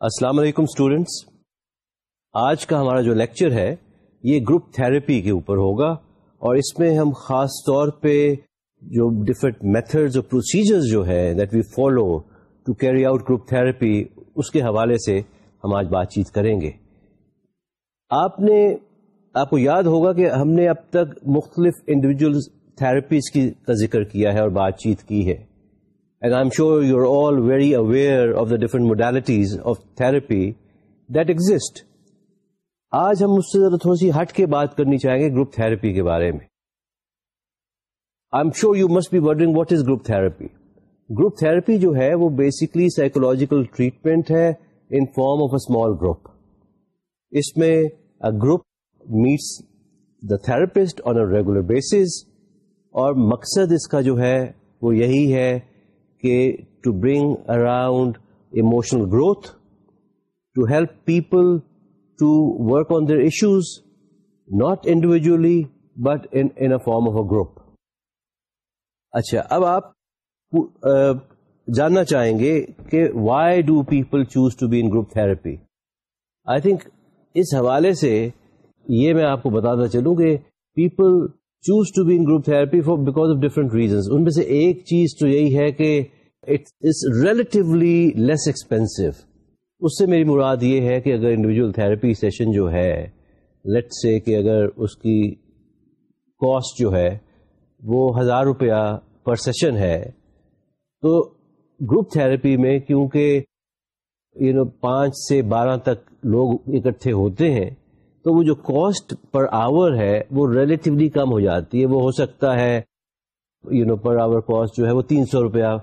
السلام علیکم اسٹوڈینٹس آج کا ہمارا جو لیکچر ہے، یہ گروپ تھراپی کے اوپر ہوگا اور اس میں ہم خاص طور پہ جو ڈفرینٹ میتھڈز اور پروسیجرز جو ہے that we follow to carry out group therapy اس کے حوالے سے ہم آج بات چیت کریں گے۔ آپ نے، آپ کو یاد ہوگا کہ ہم نے اب تک مختلف انڈیویجل تھراپیز کا ذکر کیا ہے اور بات چیت کی ہے۔ And I am sure you are all very aware of the different modalities of therapy that exist آج ہم اس سے تھوڑی سی ہٹ کے بات کرنی چاہیں گے گروپ تھراپی کے بارے میں۔ I am sure you must be wondering what is group therapy group therapy جو ہے وہ بیسکلی سائیکولوجیکل ٹریٹمنٹ ہے in form of a small group اس میں group meets the therapist on a regular basis اور مقصد اس کا جو ہے وہ یہی ہے کہ to bring around emotional growth to help people to work on their issues not individually but in form of a group اچھا اب آپ جاننا چاہیں گے کہ why do people choose to be in group therapy I think اس حوالے سے یہ میں آپ کو بتاتا چلوں کہ people choose to be in group therapy for because of different reasons ان میں سے ایک چیز تو یہی ہے کہ it is relatively less expensive اس سے میری مراد یہ ہے کہ اگر انڈیویجل تھراپی سیشن جو ہے لیٹ سے کہ اگر اس کی کاسٹ جو ہے، وہ ہزار روپیہ پر سیشن ہے، تو گروپ تھراپی میں کیونکہ یو نو پانچ سے بارہ تک لوگ اکٹھے ہوتے ہیں تو وہ جو کاسٹ پر آور ہے، وہ ریلیٹیولی کم ہو جاتی ہے، وہ ہو سکتا ہے you know per our cost جو ہے وہ تین سو روپیہ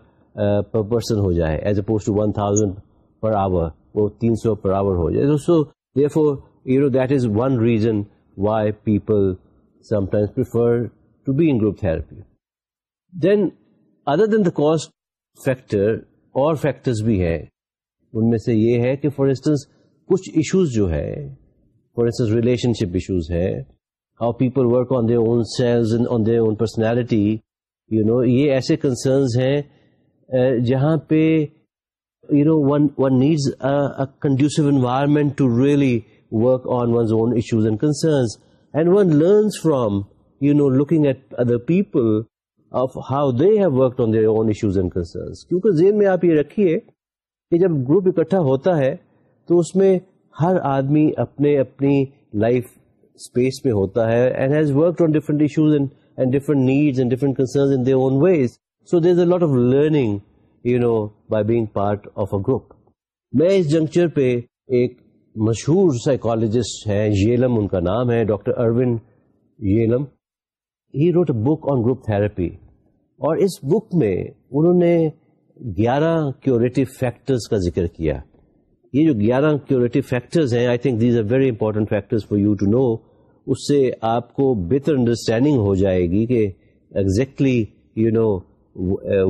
پر پرسن ہو جائے as opposed to one thousand per hour وہ تین سو پر آور ہو جائے۔ So therefore you know that is one reason why people sometimes prefer to be in group therapy then other than the cost factor اور factors بھی ہیں۔ ان میں سے یہ ہے کہ فار انسٹنس کچھ ایشوز جو ہے for instance relationship issues ہے۔ How people work on their own selves on their own personality you know یہ ایسے کنسرنز ہیں جہاں پہ you know one one needs conducive environment to really work on one's own issues and concerns and one learns from you know looking at other people of how they have work on their own issues and concerns کیونکہ ذہن میں آپ یہ رکھیے کہ جب group اکٹھا ہوتا ہے تو اس میں ہر آدمی اپنے اپنی لائف اسپیس میں ہوتا ہے and has work on different issues and different needs and different concerns in their own ways so there is a lot of learning you know by being part of a group میں اس juncture پہ ایک مشہور psychologist ہے یلم ان کا نام ہے doctor Irvin Yalom he wrote a book on group therapy اور اس بک میں انہوں نے گیارہ کیوریٹو فیکٹرز کا ذکر کیا۔ یہ جو گیارہ کیوریٹو فیکٹرز ہیں I think these are very important factors for you to know اس سے آپ کو بہتر انڈرسٹینڈنگ ہو جائے گی کہ exactly you know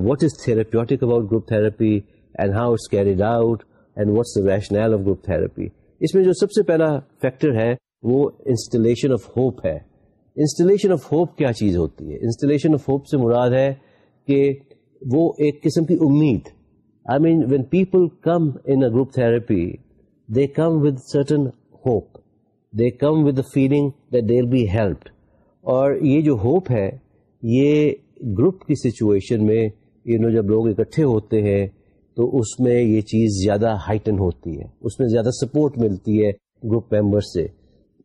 what is therapeutic about group therapy and how it's carried out and what's the rational of group therapy اس میں جو سب سے پہلا فیکٹر ہے وہ انسٹالیشن آف ہوپ ہے. انسٹالیشن آف ہوپ کیا چیز ہوتی ہے؟ انسٹالیشن آف ہوپ سے مراد ہے کہ وہ ایک قسم کی امید I mean, when people come in a group therapy, they come with certain hope. They come with the feeling that they'll be helped. اور یہ جو ہوپ ہے یہ گروپ کی سچویشن میں یو نو جب لوگ اکٹھے ہوتے ہیں تو اس میں یہ چیز زیادہ ہائٹن ہوتی ہے اس میں زیادہ سپورٹ ملتی ہے گروپ ممبر سے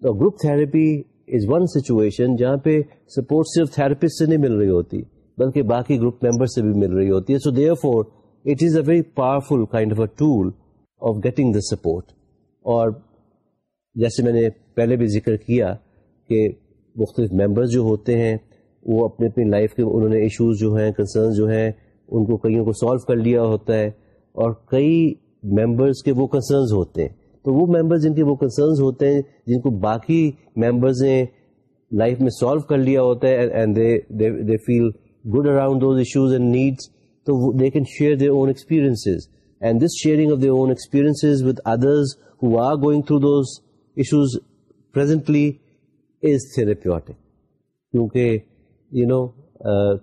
تو group therapy is one situation جہاں پہ سپورٹ صرف تھراپسٹ سے نہیں مل رہی ہوتی بلکہ باقی گروپ ممبر سے بھی مل رہی ہوتی ہے so therefore it is a very powerful kind of a tool of getting the support اور جیسے میں نے پہلے بھی ذکر کیا کہ مختلف ممبرز جو ہوتے ہیں، وہ اپنے اپنی لائف کے انہوں نے ایشوز جو ہیں کنسرنز جو ہیں، ان کو کئیوں کو سالو کر لیا ہوتا ہے۔ اور کئی ممبرز کے وہ کنسرنز ہوتے ہیں۔ تو وہ ممبرز جن کے وہ کنسرنز ہوتے ہیں، جن کو باقی ممبرز نے لائف میں سالو کر لیا ہوتا ہے and they feel good around those issues and needs تو they can share their own experience and this sharing of their own experience with others who are going through those issues presently is therapeutic کیونکہ you know uh,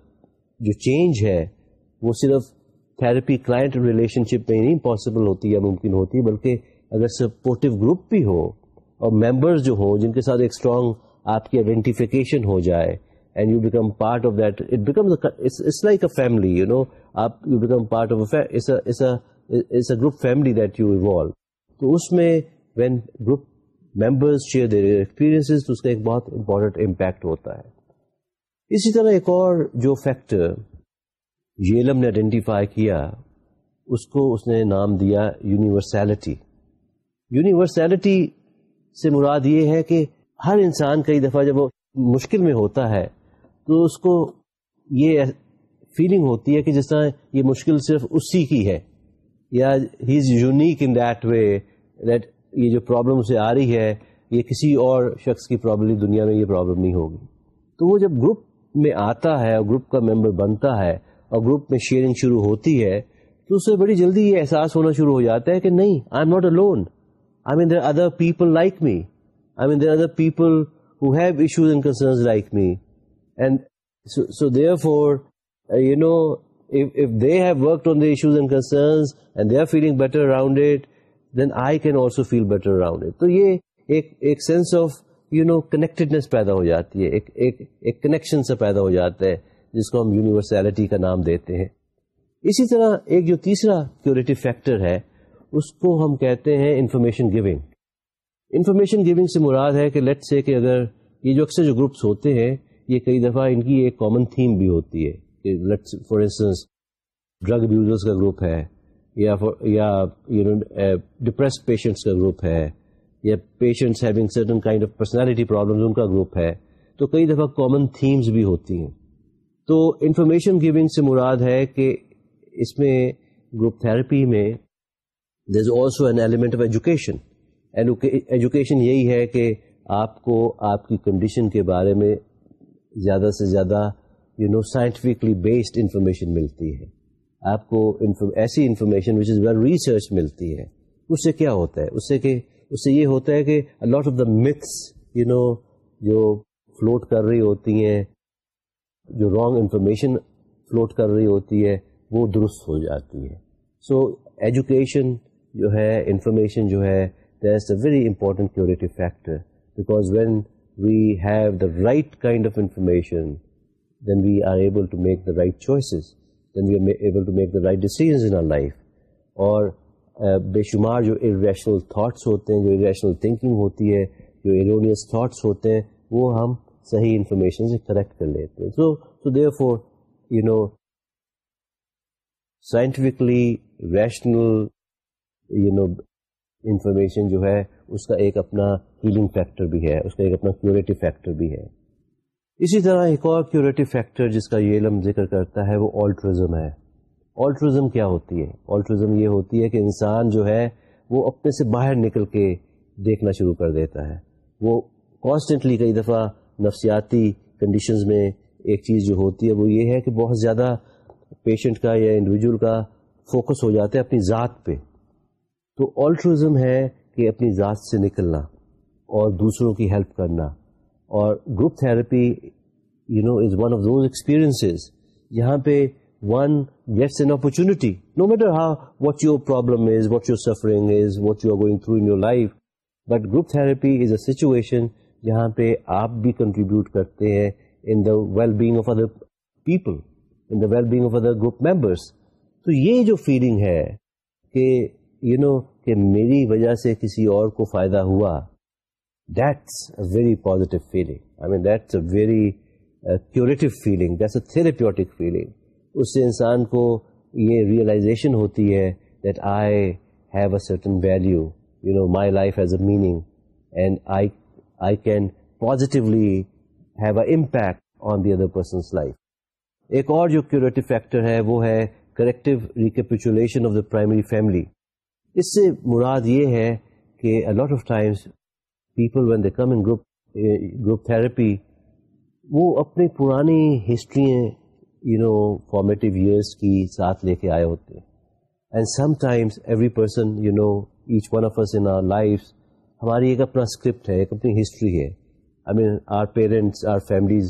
جو change ہے، وہ صرف therapy client relation شپ میں نہیں possible ہوتی یا ممکن ہوتی، بلکہ اگر سپورٹو گروپ بھی ہو اور ممبرز جو ہوں، جن کے ساتھ ایک اسٹرانگ آپ کی آئیڈینٹیفیکیشن ہو جائے and you become part of that it become it's like a family you know آپ you become part of a group family that you evolve تو اس میں when group members share their experience تو اس کا ایک بہت امپورٹنٹ امپیکٹ ہوتا ہے. اسی طرح ایک اور جو فیکٹر یلم نے آئیڈینٹیفائی کیا، اس کو اس نے نام دیا یونیورسلٹی یونیورسلٹی سے مراد یہ ہے کہ ہر انسان کئی دفعہ جب وہ مشکل میں ہوتا ہے تو اس کو یہ فیلنگ ہوتی ہے کہ جس طرح یہ مشکل صرف اسی کی ہے، یا he is unique in that way that یہ جو پرابلم سے آ رہی ہے، یہ کسی اور شخص کی پرابلم دنیا میں یہ پرابلم نہیں ہوگی۔ تو وہ جب گروپ میں آتا ہے اور گروپ کا ممبر بنتا ہے اور گروپ میں شیئرنگ شروع ہوتی ہے، تو اس سے بڑی جلدی یہ احساس ہونا شروع ہو جاتا ہے کہ نہیں I am not alone I mean there other people like me I mean there other people who have issues and concerns like me so therefore four you نو if they have worked on the issues and concerns and they are feeling better around it then I can also feel better around it تو یہ ایک sense of you know connectedness پیدا ہو جاتی ہے، ایک connection سے پیدا ہو جاتا ہے، جس کو ہم یونیورسلٹی کا نام دیتے ہیں۔ اسی طرح ایک جو تیسرا کیوریٹو فیکٹر ہے، اس کو ہم کہتے ہیں انفارمیشن گیونگ انفارمیشن گیونگ سے مراد ہے کہ لیٹ سے کہ اگر یہ جو اکثر جو گروپس ہوتے ہیں یہ کئی دفعہ ان کی ایک کامن تھیم بھی ہوتی ہے کہ فار انسٹنس ڈرگ ابیوزرس کا گروپ ہے، یا یو نو ڈپریس پیشنٹس کا گروپ ہے، یا patients having certain kind of personality problem ان کا گروپ ہے، تو کئی دفعہ کامن تھیمز بھی ہوتی ہیں. تو انفارمیشن گیونگ سے مراد ہے کہ اس میں گروپ تھراپی میں there is also an element of education education یہی ہے کہ آپ کو آپ کی کنڈیشن کے بارے میں زیادہ سے زیادہ you know scientifically based information ملتی ہے۔ آپ کو ایسی information which is well research ملتی ہے۔ اس سے کیا ہوتا ہے؟ اس سے کہ اس سے یہ ہوتا ہے کہ lot of the myths you know جو فلوٹ کر رہی ہوتی ہیں، جو رانگ انفارمیشن فلوٹ کر رہی ہوتی ہے، وہ درست ہو جاتی ہے سو ایجوکیشن جو ہے انفارمیشن جو ہے that is a very important curative factor because when we have the right kind of information then we are able to make the right choices then we are able to make the right decisions in our life اور بے شمار جو irrational thoughts ہوتے ہیں جو irrational thinking ہوتی ہے جو ایرونیس تھاٹس ہوتے ہیں وہ ہم صحیح انفارمیشن سے کریکٹ کر لیتے ہیں so so therefore you know scientifically rational you know information جو ہے اس کا ایک اپنا ہیلنگ فیکٹر بھی ہے، اس کا ایک اپنا کیوریٹو فیکٹر بھی ہے۔ اسی طرح ایک اور کیوریٹو فیکٹر جس کا یہ علم ذکر کرتا ہے، وہ آلٹرزم ہے۔ آلٹرزم کیا ہوتی ہے؟ آلٹرزم یہ ہوتی ہے کہ انسان جو ہے، وہ اپنے سے باہر نکل کے دیکھنا شروع کر دیتا ہے۔ وہ کانسٹنٹلی کئی دفعہ نفسیاتی کنڈیشنز میں ایک چیز جو ہوتی ہے، وہ یہ ہے کہ بہت زیادہ پیشنٹ کا یا انڈیویجول کا فوکس ہو جاتا ہے اپنی ذات پہ۔ تو آلٹرزم ہے کہ اپنی ذات سے نکلنا۔ اور دوسروں کی ہیلپ کرنا۔ اور group therapy you know is one of those experience جہاں پہ one gets an opportunity no matter how what your problem is what your suffering is what you are going through in your life but group therapy is a situation جہاں پہ آپ بھی contribute کرتے ہیں in the well being of other people in the well being of other group members تو یہ جو feeling ہے کہ یو you نو know, کہ میری وجہ سے کسی اور کو فائدہ ہوا that's a very positive feeling. I mean, that's a very uh, curative feeling. That's a therapeutic feeling. اس سے انسان کو یہ ریئلائزیشن ہوتی ہے that I have a certain value you know my life has a meaning and I I can positively have an impact on the other persons life ایک اور جو curative factor ہے وہ ہے corrective recapitulation of the primary family اس سے مراد یہ ہے کہ lot of times people when they come in group group therapy وہ اپنی پرانی history you know formative years کی ساتھ لے کے آئے ہوتے ہیں. And sometimes every person you know each one of in our life ہماری ایک اپنا اسکرپٹ ہے، ایک اپنی ہسٹری ہے. I mean our parents our families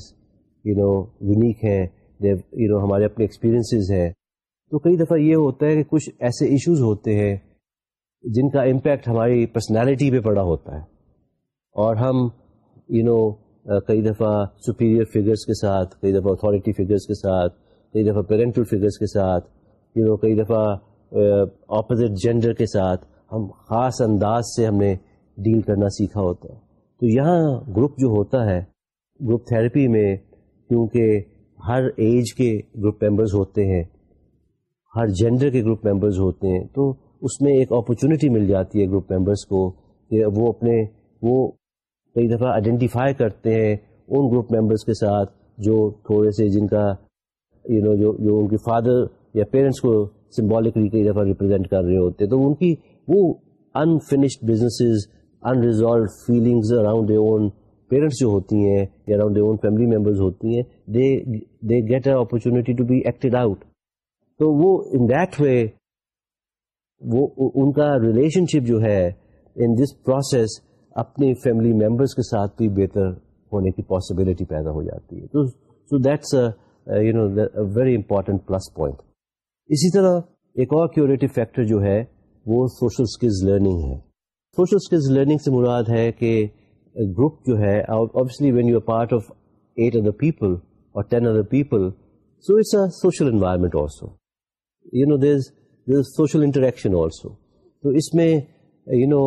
you know unique ہیں. یو نو ہمارے اپنے ایکسپیرئنسز ہیں. تو کئی دفعہ یہ ہوتا ہے کہ کچھ ایسے ایشوز ہوتے ہیں جن کا امپیکٹ ہماری پرسنالٹی پہ پڑا ہوتا ہے. اور ہم یو نو کئی دفعہ سپیریئر فگرس کے ساتھ، کئی دفعہ اتھارٹی فگرس کے ساتھ، کئی دفعہ پیرنٹل فگرس کے ساتھ یو نو کئی دفعہ اپوزٹ جینڈر کے ساتھ ہم خاص انداز سے ہم نے ڈیل کرنا سیکھا ہوتا۔ ہے تو یہاں گروپ جو ہوتا ہے گروپ تھراپی میں، کیونکہ ہر ایج کے گروپ ممبرز ہوتے ہیں، ہر جینڈر کے گروپ ممبرز ہوتے ہیں، تو اس میں ایک اپرچونیٹی مل جاتی ہے گروپ ممبرس کو کہ وہ اپنے، وہ کئی دفعہ آئیڈینٹیفائی کرتے ہیں ان گروپ ممبرس کے ساتھ جو تھوڑے سے جن کا یو you نو know, جو جو ان کے فادر یا پیرنٹس کو سمبولکلی کئی دفعہ ریپرزینٹ کر رہے ہوتے تو ان کی وہ unfinished businesses unresolved feelings around a own parents جو ہوتی ہیں یا around a own family members ہوتی ہیں they they get a opportunity to be acted out تو وہ ان دیٹ وے وہ ان کا ریلیشن شپ جو ہے ان دس پروسیس اپنی فیملی ممبرس کے ساتھ بھی بہتر ہونے کی پاسبلٹی پیدا ہو جاتی ہے۔ تو so that's you know very important plus point اسی طرح ایک اور کیوریٹو فیکٹر جو ہے وہ سوشل اسکلز لرننگ ہے۔ سوشل اسکلز لرننگ سے مراد ہے کہ گروپ جو ہے obviously when you a part of eight other people اور ten other people so it's a social environment also you know there social interaction also تو اس میں you know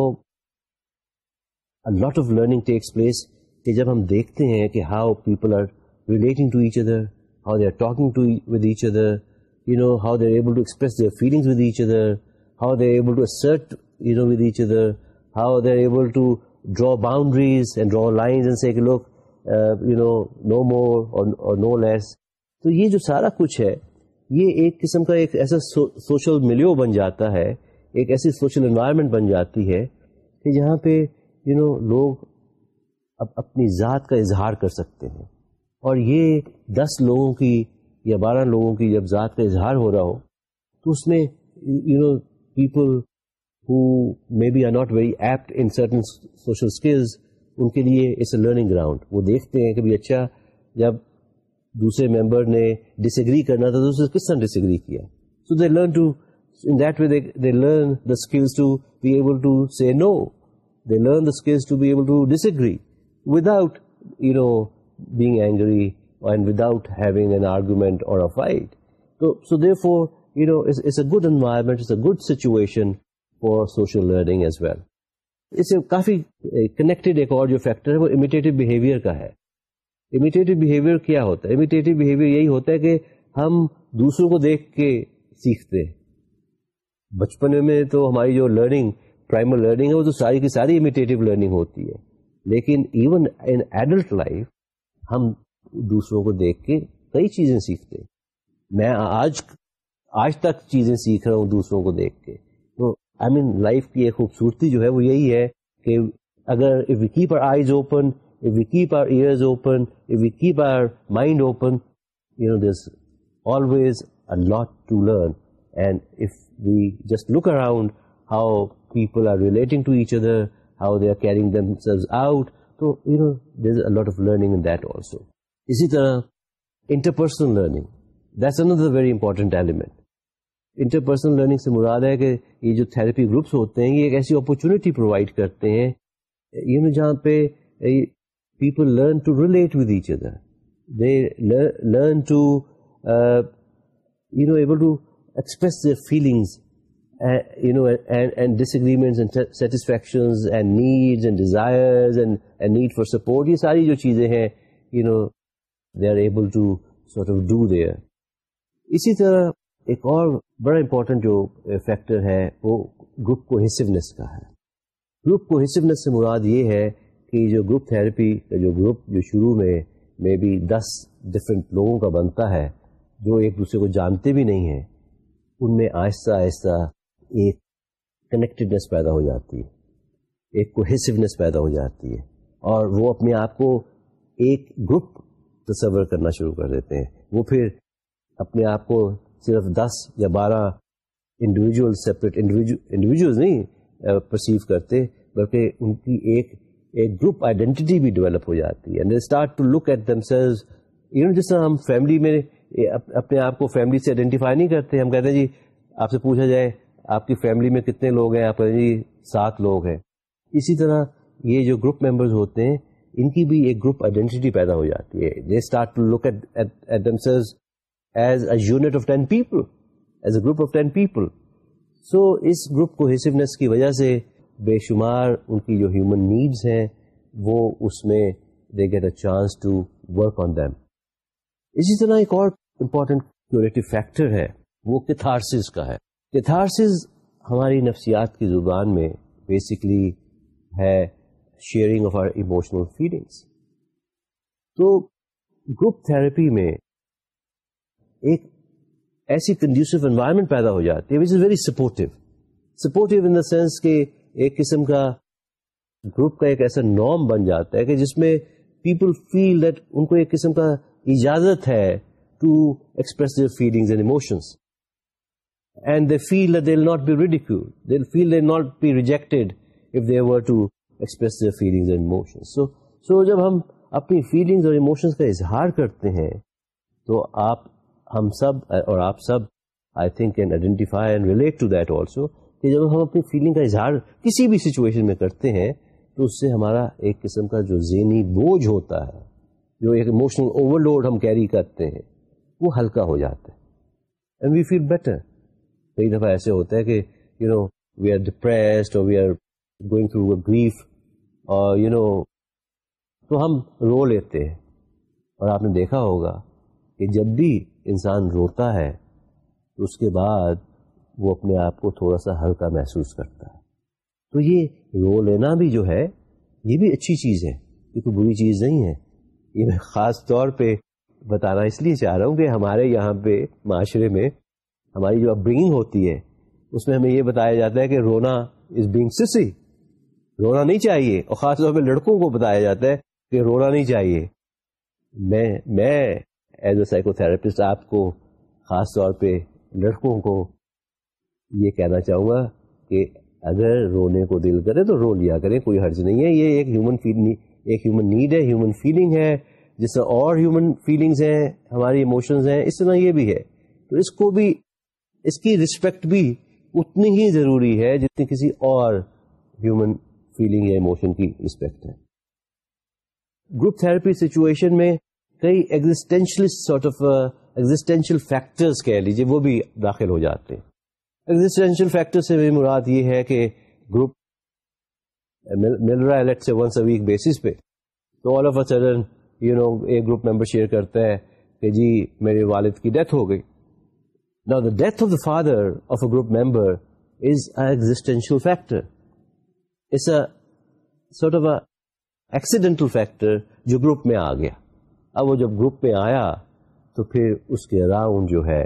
lot of learning takes place کہ جب ہم دیکھتے ہیں کہ how people are relating to each other how they are talking to with each other you know how they are able to express their feelings with each other how they are able to assert you know with each other how they are able to draw boundaries and draw lines and say کہ لوگ you know نو مور اور نو لیس تو یہ جو سارا کچھ ہے، یہ ایک قسم کا ایک ایسا سوشل ملیو بن جاتا ہے، ایک ایسی سوشل انوائرمنٹ بن جاتی ہے کہ جہاں پہ یو نو لوگ اب اپنی ذات کا اظہار کر سکتے ہیں۔ اور یہ دس لوگوں کی یا بارہ لوگوں کی جب ذات کا اظہار ہو رہا ہو، تو اس میں you know people who may be or not very apt in certain social skills ان کے لیے اٹس اے لرننگ گراؤنڈ وہ دیکھتے ہیں کہ بھی اچھا جب دوسرے ممبر نے ڈس ایگری کرنا تھا تو اسے کس طرح ڈس ایگری کیا so they learn to in that way they learn the skills to be able to see no they learn the skills to be able to disagree without you know being angry and without having an argument اور a fight تو so they for you know it's a good environment it's a good situation for social learning as well اس سے کافی eh, connected ایک اور جو factor ہے وہ امیٹیو behaviour کا ہے. امیٹیو بہیویئر کیا ہوتا ہے؟ امیٹیو بہیویئر یہی ہوتا ہے کہ ہم دوسروں کو دیکھ کے سیکھتے ہیں۔ بچپن میں تو ہماری جو لرننگ پرائمر لرننگ ہے وہ تو ساری کی ساری امیٹیو لرننگ ہوتی ہے۔ لیکن ایون ان ایڈلٹ لائف ہم دوسروں کو دیکھ کے کئی چیزیں سیکھتے میں آج آج تک چیزیں سیکھ رہا ہوں دوسروں کو دیکھ کے۔ تو آئی مین لائف کی ایک خوبصورتی جو ہے وہ یہی ہے کہ اگر if we keep our eyes open if we keep our ears open, if we keep our mind open, you know, there's always a lot to learn. And if we just look people are relating how they are caring اسی طرح interpersonal learning element interpersonal learning سے مراد ہے کہ یہ جو therapy groups ہوتے ہیں، یہ ایک ایسی اوپرچونیٹی پرووائڈ کرتے ہیں جہاں پہ people learnt with each other able feelings uh, and disagreements and satisfactions and needs and desires and need for support. Ye saari jo cheezein hain, they are able to sort of do there. Isi tarah ایک اور بڑا important جو factor ہے وہ group cohesiveness کا ہے group cohesiveness سے مراد یہ ہے کہ جو گروپ تھراپی کا جو گروپ جو شروع میں میں بھی دس ڈفرینٹ لوگوں کا بنتا ہے جو ایک دوسرے کو جانتے بھی نہیں ہیں ان میں آہستہ آہستہ ایک کنیکٹڈنیس پیدا ہو جاتی ہے، ایک کوہیسونیس پیدا ہو جاتی ہے۔ اور وہ اپنے آپ کو ایک گروپ تصور کرنا شروع کر دیتے ہیں۔ وہ پھر اپنے آپ کو صرف دس یا بارہ انڈیویجول سیپریٹ انڈیویجول نہیں پرسیو کرتے، بلکہ ان کی ایک ایک گروپ آئیڈینٹی بھی ڈیولپ ہو جاتی ہے۔ Start to look at themselves you know جس طرح ہم فیملی میں اپنے آپ کو فیملی سے آئیڈینٹیفائی نہیں کرتے، ہم کہتے ہیں جی آپ سے پوچھا جائے آپ کی فیملی میں کتنے لوگ ہیں؟ آپ جی سات لوگ ہیں۔ اسی طرح یہ جو گروپ ممبرز ہوتے ہیں، ان کی بھی ایک گروپ آئیڈینٹی پیدا ہو جاتی ہے۔ They start to look at as a unit of ten people as a group of ten people so us group کو ہیسونیس کی وجہ سے بے شمار ان کی جو ہیومن نیڈس ہیں، وہ اس میں they get a chance to work on them اسی طرح ایک اور امپورٹنٹ کیوریٹو فیکٹر ہے، وہ کتھارسس کا ہے۔ کتھارسس ہماری نفسیات کی زبان میں بیسکلی ہے sharing of our emotional feelings تو گروپ تھراپی میں ایک ایسی کنڈیوسو انوائرمنٹ پیدا ہو جاتی ہے which is very supportive supportive in the sense کہ ایک قسم کا گروپ کا ایک ایسا نارم بن جاتا ہے کہ جس میں پیپل فیل دیٹ ان کو ایک قسم کا اجازت ہے to express their feelings and emotions and they feel they not be ridicule they feel they not be rejected if they were to express their feelings and emotions so so جب ہم اپنی feelings اور emotions کا اظہار کرتے ہیں، تو آپ، ہم سب اور آپ سب I think can identify and relate to that also کہ جب ہم اپنی فیلنگ کا اظہار کسی بھی سچویشن میں کرتے ہیں، تو اس سے ہمارا ایک قسم کا جو ذہنی بوجھ ہوتا ہے، جو ایک ایموشنل اوور لوڈ ہم کیری کرتے ہیں، وہ ہلکا ہو جاتا ہے۔ اینڈ وی فیل بیٹر کئی دفعہ ایسے ہوتا ہے کہ you know we are depressed اور we are going through grief اور یو نو تو ہم رو لیتے ہیں۔ اور آپ نے دیکھا ہوگا کہ جب بھی انسان روتا ہے تو اس کے بعد وہ اپنے آپ کو تھوڑا سا ہلکا محسوس کرتا ہے۔ تو یہ رو لینا بھی جو ہے، یہ بھی اچھی چیز ہے۔ یہ کوئی بری چیز نہیں ہے۔ یہ میں خاص طور پہ بتانا اس لیے چاہ رہا ہوں کہ ہمارے یہاں پہ معاشرے میں ہماری جو اپنگ ہوتی ہے، اس میں ہمیں یہ بتایا جاتا ہے کہ رونا از بینگ سسی رونا نہیں چاہیے، اور خاص طور پہ لڑکوں کو بتایا جاتا ہے کہ رونا نہیں چاہیے۔ میں میں ایز اے سائیکو تھراپسٹ آپ کو خاص طور پہ لڑکوں کو یہ کہنا چاہوں گا کہ اگر رونے کو دل کرے تو رو لیا کریں، کوئی حرج نہیں ہے۔ یہ ایک ہیومن ایک ہیومن نیڈ ہے ہیومن فیلنگ ہے۔ جس طرح اور ہیومن فیلنگز ہیں، ہماری ایموشنز ہیں، اس طرح یہ بھی ہے۔ تو اس کو بھی اس کی رسپیکٹ بھی اتنی ہی ضروری ہے جتنی کسی اور ہیومن فیلنگ یا ایموشن کی رسپیکٹ ہے۔ گروپ تھراپی سچویشن میں کئی existential sort of existential factors کہہ لیجیے وہ بھی داخل ہو جاتے ہیں۔ ایگزٹینشیل فیکٹر سے بھی مراد یہ ہے کہ گروپ مل رہا ہے لیٹ سے ونس اے ویک بیسس پہ۔ تو all of a sudden you know ایک گروپ ممبر شیئر کرتا ہے کہ جی میرے والد کی ڈیتھ ہو گئی۔ نا the death of the father of a group member is existential factor it's a sort of a accidental factor جو گروپ میں آ گیا۔ اب وہ جب گروپ میں آیا تو پھر اس کے اراؤنڈ جو ہے،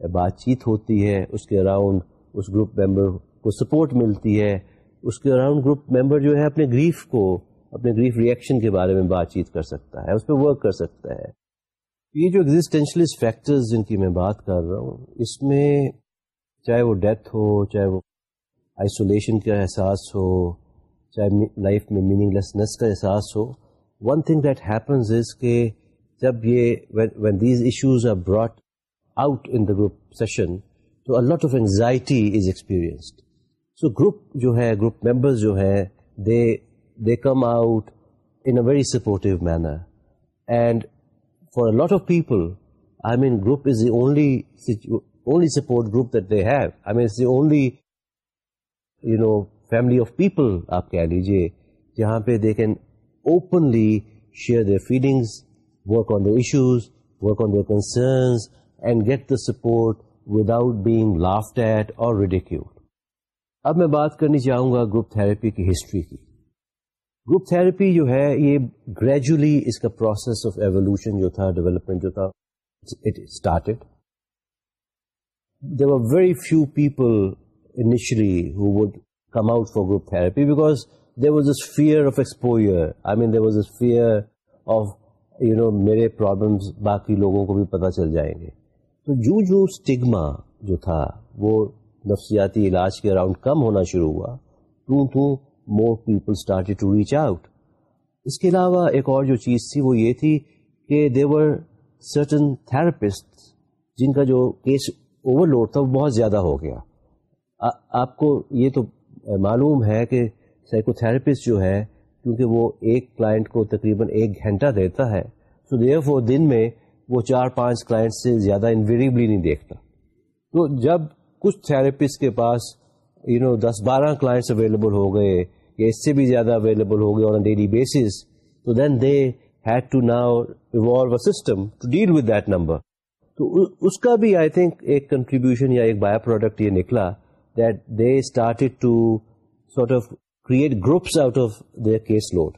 بات چیت ہوتی ہے، اس کے اراؤنڈ اس گروپ ممبر کو سپورٹ ملتی ہے۔ اس کے اراؤنڈ گروپ ممبر جو ہے اپنے گریف کو، اپنے گریف ریئیکشن کے بارے میں بات چیت کر سکتا ہے، اس پہ ورک کر سکتا ہے۔ یہ جو ایگزٹینشلسٹ فیکٹرز جن کی میں بات کر رہا ہوں، اس میں چاہے وہ ڈیتھ ہو، چاہے وہ آئسولیشن کا احساس ہو، چاہے لائف میں میننگ لیسنس کا احساس ہو one thing that happens is کہ جب یہ when these issues are brought out in the group session تو a lot of anxiety is experienced so group جو ہے گروپ ممبرز جو ہے they they come out in a very supportive manner and for lot of people I mean group is the only only support group that they have I mean the only you know family of people آپ کہہ لیجیے جہاں پہ they can openly share their feelings work on the issues, work on their concerns, and get the support without being laughed at or ridiculed. اب میں بات کرنی چاہوں گا گروپ تھراپی کی ہسٹری کی گروپ تھراپی جو ہے، یہ گریجولی اس کا پروسیس آف ایولیوشن جو تھا ڈیولپمنٹ جو تھا it started there are very few people initially who would come out for group therapy because there was a fear of exposure I mean there was a fear of you know میرے problems باقی لوگوں کو بھی پتہ چل جائیں گے۔ تو جو جو اسٹگما جو تھا، وہ نفسیاتی علاج کے اراؤنڈ کم ہونا شروع ہوا۔ To to more people start to reach out اس کے علاوہ ایک اور جو چیز تھی وہ یہ تھی کہ دیور سرٹن تھراپسٹ جن کا جو کیس اوور لوڈ تھا وہ بہت زیادہ ہو گیا۔ آپ کو یہ تو معلوم ہے کہ سائیکو تھراپسٹ جو ہے، کیونکہ وہ ایک کلائنٹ کو تقریباً ایک گھنٹہ دیتا ہے، تو دیکھ وہ دن میں وہ چار پانچ کلائنٹ سے زیادہ انویریبلی نہیں دیکھتا۔ تو جب کچھ تھراپسٹ کے پاس یو نو دس بارہ کلائنٹس اویلیبل ہو گئے یا اس سے بھی زیادہ اویلیبل ہو گئے آن ڈیلی بیسس تو then they had to now evolve a system to deal with that number تو اس کا بھی آئی تھنک ایک کنٹریبیوشن یا ایک بایا پروڈکٹ یہ نکلا that they started to sort of create groups out of their caseload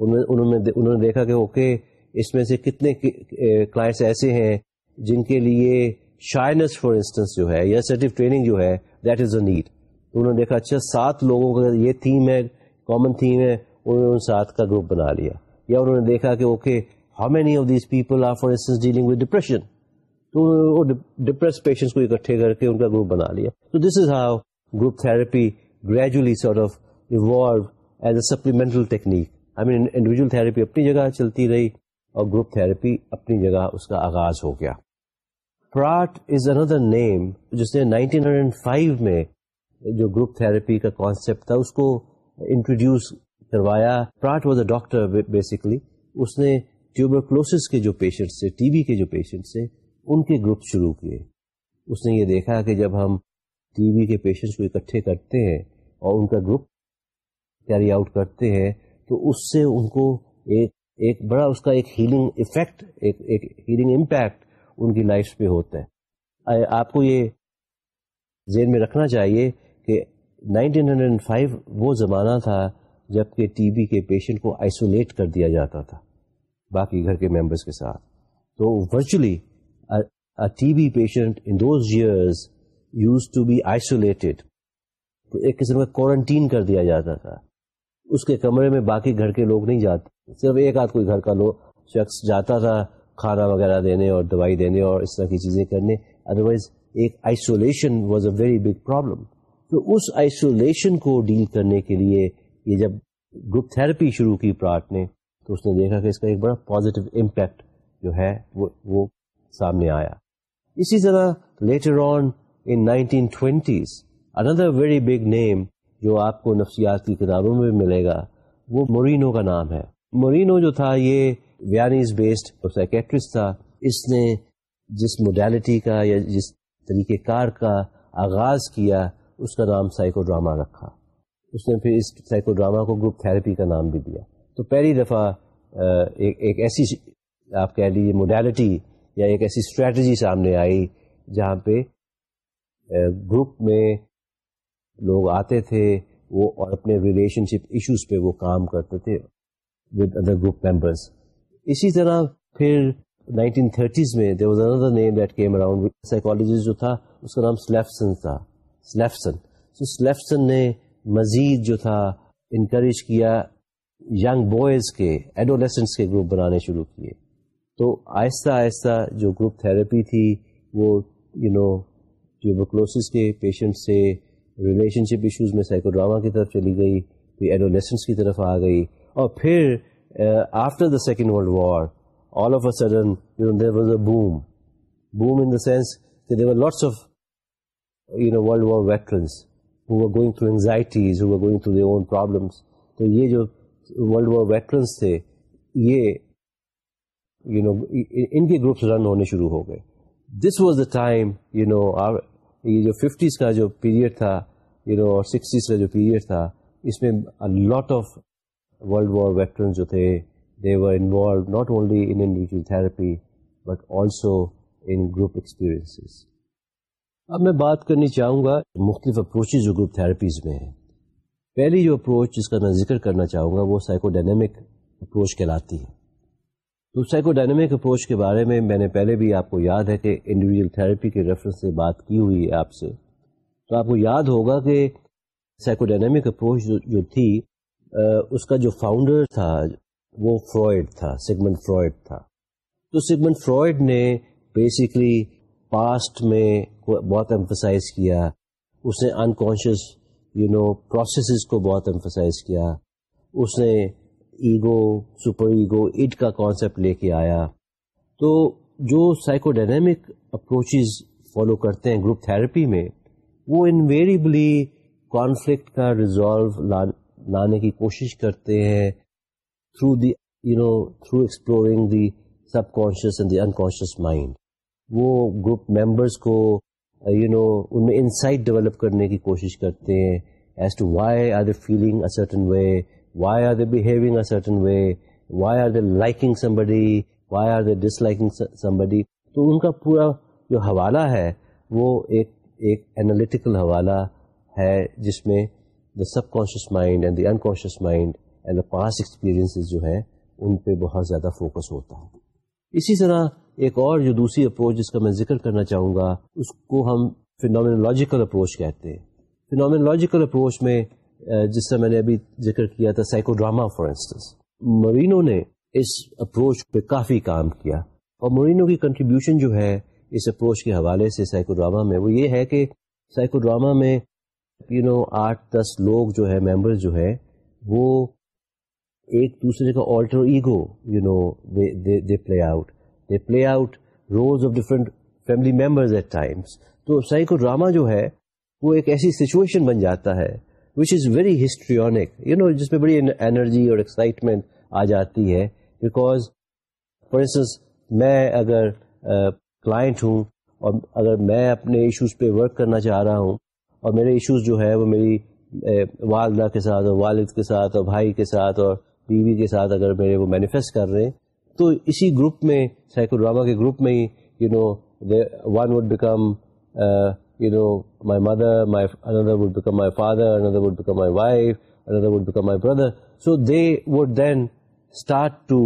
انہوں نے دیکھا کہ اوکے اس میں سے کتنے کلائنٹس ایسے ہیں جن کے لیے شائنس فار انسٹنس جو ہے، یا سرٹیف ٹریننگ جو ہے دیٹ از اے نیڈ انہوں نے دیکھا اچھا سات لوگوں کا یہ تھیم ہے کامن تھیم ہے، انہوں نے ان سات کا گروپ بنا لیا۔ یا انہوں نے دیکھا کہ okay how many of these people are for instance dealing with depression تو ڈپریس پیشنٹس کو اکٹھے کر کے ان کا گروپ بنا لیا۔ تو this is how group therapy gradually sort of evolve as a supplemental technique I mean individual therapy اپنی جگہ چلتی رہی اور گروپ تھراپی اپنی جگہ اس کا آغاز ہو گیا۔ پراٹ از اندر نیم جس نے 1905 میں جو گروپ تھراپی کا کانسیپٹ تھا، اس کو انٹروڈیوس کروایا۔ Pratt was a doctor basically اس نے ٹیوبرکلوسس کے جو پیشنٹس تھے ٹی بی کے جو پیشنٹس تھے، ان کے گروپ شروع کیے۔ اس نے یہ دیکھا کہ جب ہم ٹی بی کے پیشنٹس کو اکٹھے کرتے ہیں اور ان کا گروپ کیری آؤٹ کرتے ہیں، تو اس سے ان کو ایک ایک بڑا اس کا ایک ہیلنگ افیکٹ ایک ایک ہیلنگ امپیکٹ ان کی لائف پہ ہوتا ہے۔ آپ کو یہ ذہن میں رکھنا چاہیے 1905 وہ زمانہ تھا جبکہ ٹی بی کے پیشنٹ کو آئسولیٹ کر دیا جاتا تھا، باقی گھر کے ممبرس کے ساتھ۔ تو virtually T B patient in those years used to be isolated تو ایک قسم کا کوارنٹین کر دیا جاتا تھا۔ اس کے کمرے میں باقی گھر کے لوگ نہیں جاتے، صرف ایک آدھ کوئی گھر کا لوگ شخص جاتا تھا کھانا وغیرہ دینے اور دوائی دینے اور اس طرح کی چیزیں کرنے۔ ادروائز ایک isolation was a very big problem تو اس آئسولیشن کو ڈیل کرنے کے لیے یہ جب گروپ تھراپی شروع کی پراٹ نے، تو اس نے دیکھا کہ اس کا ایک بڑا پازیٹیو امپیکٹ جو ہے، وہ وہ سامنے آیا۔ اسی طرح later on in nineteen twenties another very big name جو آپ کو نفسیات کی کتابوں میں ملے گا، وہ مورینو کا نام ہے۔ مورینو جو تھا، یہ ویانیز بیسڈ سائکیٹرسٹ تھا۔ اس نے جس موڈیلٹی کا یا جس طریقہ کار کا آغاز کیا اس کا نام سائیکو ڈراما رکھا۔ اس نے پھر اس سائیکو ڈراما کو گروپ تھراپی کا نام بھی دیا۔ تو پہلی دفعہ ایک ایک ایسی آپ کہہ لیجیے موڈیلٹی یا ایک ایسی اسٹریٹجی سامنے آئی جہاں پہ گروپ میں لوگ آتے تھے، وہ اور اپنے ریلیشن شپ ایشوز پہ وہ کام کرتے تھے ود ادر گروپ ممبرس اسی طرح پھر 1930s میں there was another name that came around psychologist جو تھا، اس کا نام سلیفسن تھا۔ سلیفسن۔ سو سلیفسن نے مزید جو تھا انکریج کیا ینگ بوائز کے ایڈولیسنس کے گروپ بنانے شروع کیے۔ تو آہستہ آہستہ جو گروپ تھراپی تھی، وہ یو نو ٹیوبرکلوسس کے پیشنٹ سے ریلیشن شپ ایشوز میں سائیکو ڈراما کی طرف چلی گئی، پھر ایڈولیسنس کی طرف آ گئی۔ اور پھر after the second world war all of a sudden there was a boom boom in the sense کہ there lots of you know world war veterans who going through anxieties who going through the own problems تو یہ جو world war veterans تھے، یہ you know ان کے groups رن ہونے شروع ہو گئے۔ This was the time you know یہ جو ففٹیز کا جو پیریڈ تھا یو نو اور سکسٹیز کا جو پیریڈ تھا، اس میں lot of world war veteran جو تھے they were involved not only in individual therapy but also in group experience اب میں بات کرنی چاہوں گا مختلف اپروچز جو گروپ تھراپیز میں ہیں۔ پہلی جو اپروچ جس کا میں ذکر کرنا چاہوں گا وہ سائیکو ڈائنمک اپروچ کہلاتی ہے۔ تو سائیکو ڈائنمک اپروچ کے بارے میں میں نے پہلے بھی آپ کو یاد ہے کہ انڈیویجل تھراپی کے ریفرنس سے بات کی ہوئی ہے آپ سے۔ تو آپ کو یاد ہوگا کہ سائیکو ڈائنمک اپروچ جو تھی اس کا جو فاؤنڈر تھا، وہ فرائڈ تھا سیگمنٹ فرائڈ تھا۔ تو سیگمنٹ فرائڈ نے بیسکلی پاسٹ میں کو بہت ایمفسائز کیا۔ اس نے انکانشیس یو نو پروسیسز کو بہت ایمفسائز کیا۔ اس نے ایگو سپر ایگو اٹ کا کانسیپٹ لے کے آیا۔ تو جو سائیکو ڈائنمک اپروچز فالو کرتے ہیں گروپ تھراپی میں، وہ انویریبلی کانفلکٹ کا ریزالو لانے کی کوشش کرتے ہیں۔ Through the you know through exploring the subconscious and the unconscious mind وہ گروپ ممبرس کو Uh, یو نو ان میں انسائٹ ڈیولپ کرنے کی کوشش کرتے ہیں as to why are they feeling a certain way why are they behaving a certain way why are they liking somebody why are they disliking somebody تو ان کا پورا جو حوالہ ہے وہ ایک ایک اینالیٹیکل حوالہ ہے جس میں the subconscious mind and the unconscious mind and the past experience جو ہیں ان پہ بہت زیادہ فوکس ہوتا ہے۔ اسی طرح ایک اور جو دوسری اپروچ جس کا میں ذکر کرنا چاہوں گا، اس کو ہم فینومینولوجیکل اپروچ کہتے ہیں۔ فینومینولوجیکل اپروچ میں جس طرح میں نے ابھی ذکر کیا تھا psychodrama for instance Moreno نے اس اپروچ پہ کافی کام کیا۔ اور مرینو کی کنٹریبیوشن جو ہے، اس اپروچ کے حوالے سے سائیکو ڈراما میں، وہ یہ ہے کہ سائیکو ڈراما میں یو نو آٹھ دس لوگ جو ہے ممبر جو ہے وہ ایک دوسرے کا alter ego you know they play out they play out roles of different family members at times تو سائیکو ڈراما جو ہے وہ ایک ایسی سچویشن بن جاتا ہے which is very histrionic you know جس میں بڑی انرجی اور ایکسائٹمنٹ آ جاتی ہے بیکاز فار انسٹنس میں اگر کلائنٹ uh, ہوں اور اگر میں اپنے ایشوز پہ ورک کرنا چاہ رہا ہوں اور میرے ایشوز جو ہے وہ میری والدہ کے ساتھ اور والد کے ساتھ اور بھائی کے ساتھ اور بیوی کے ساتھ اگر میرے وہ مینیفیسٹ کر رہے ہیں تو اسی گروپ میں، سائیکو ڈراما کے گروپ میں ہی you know one would become you know my mother my another would become my father another would become my wife another would become my brother so they would then start to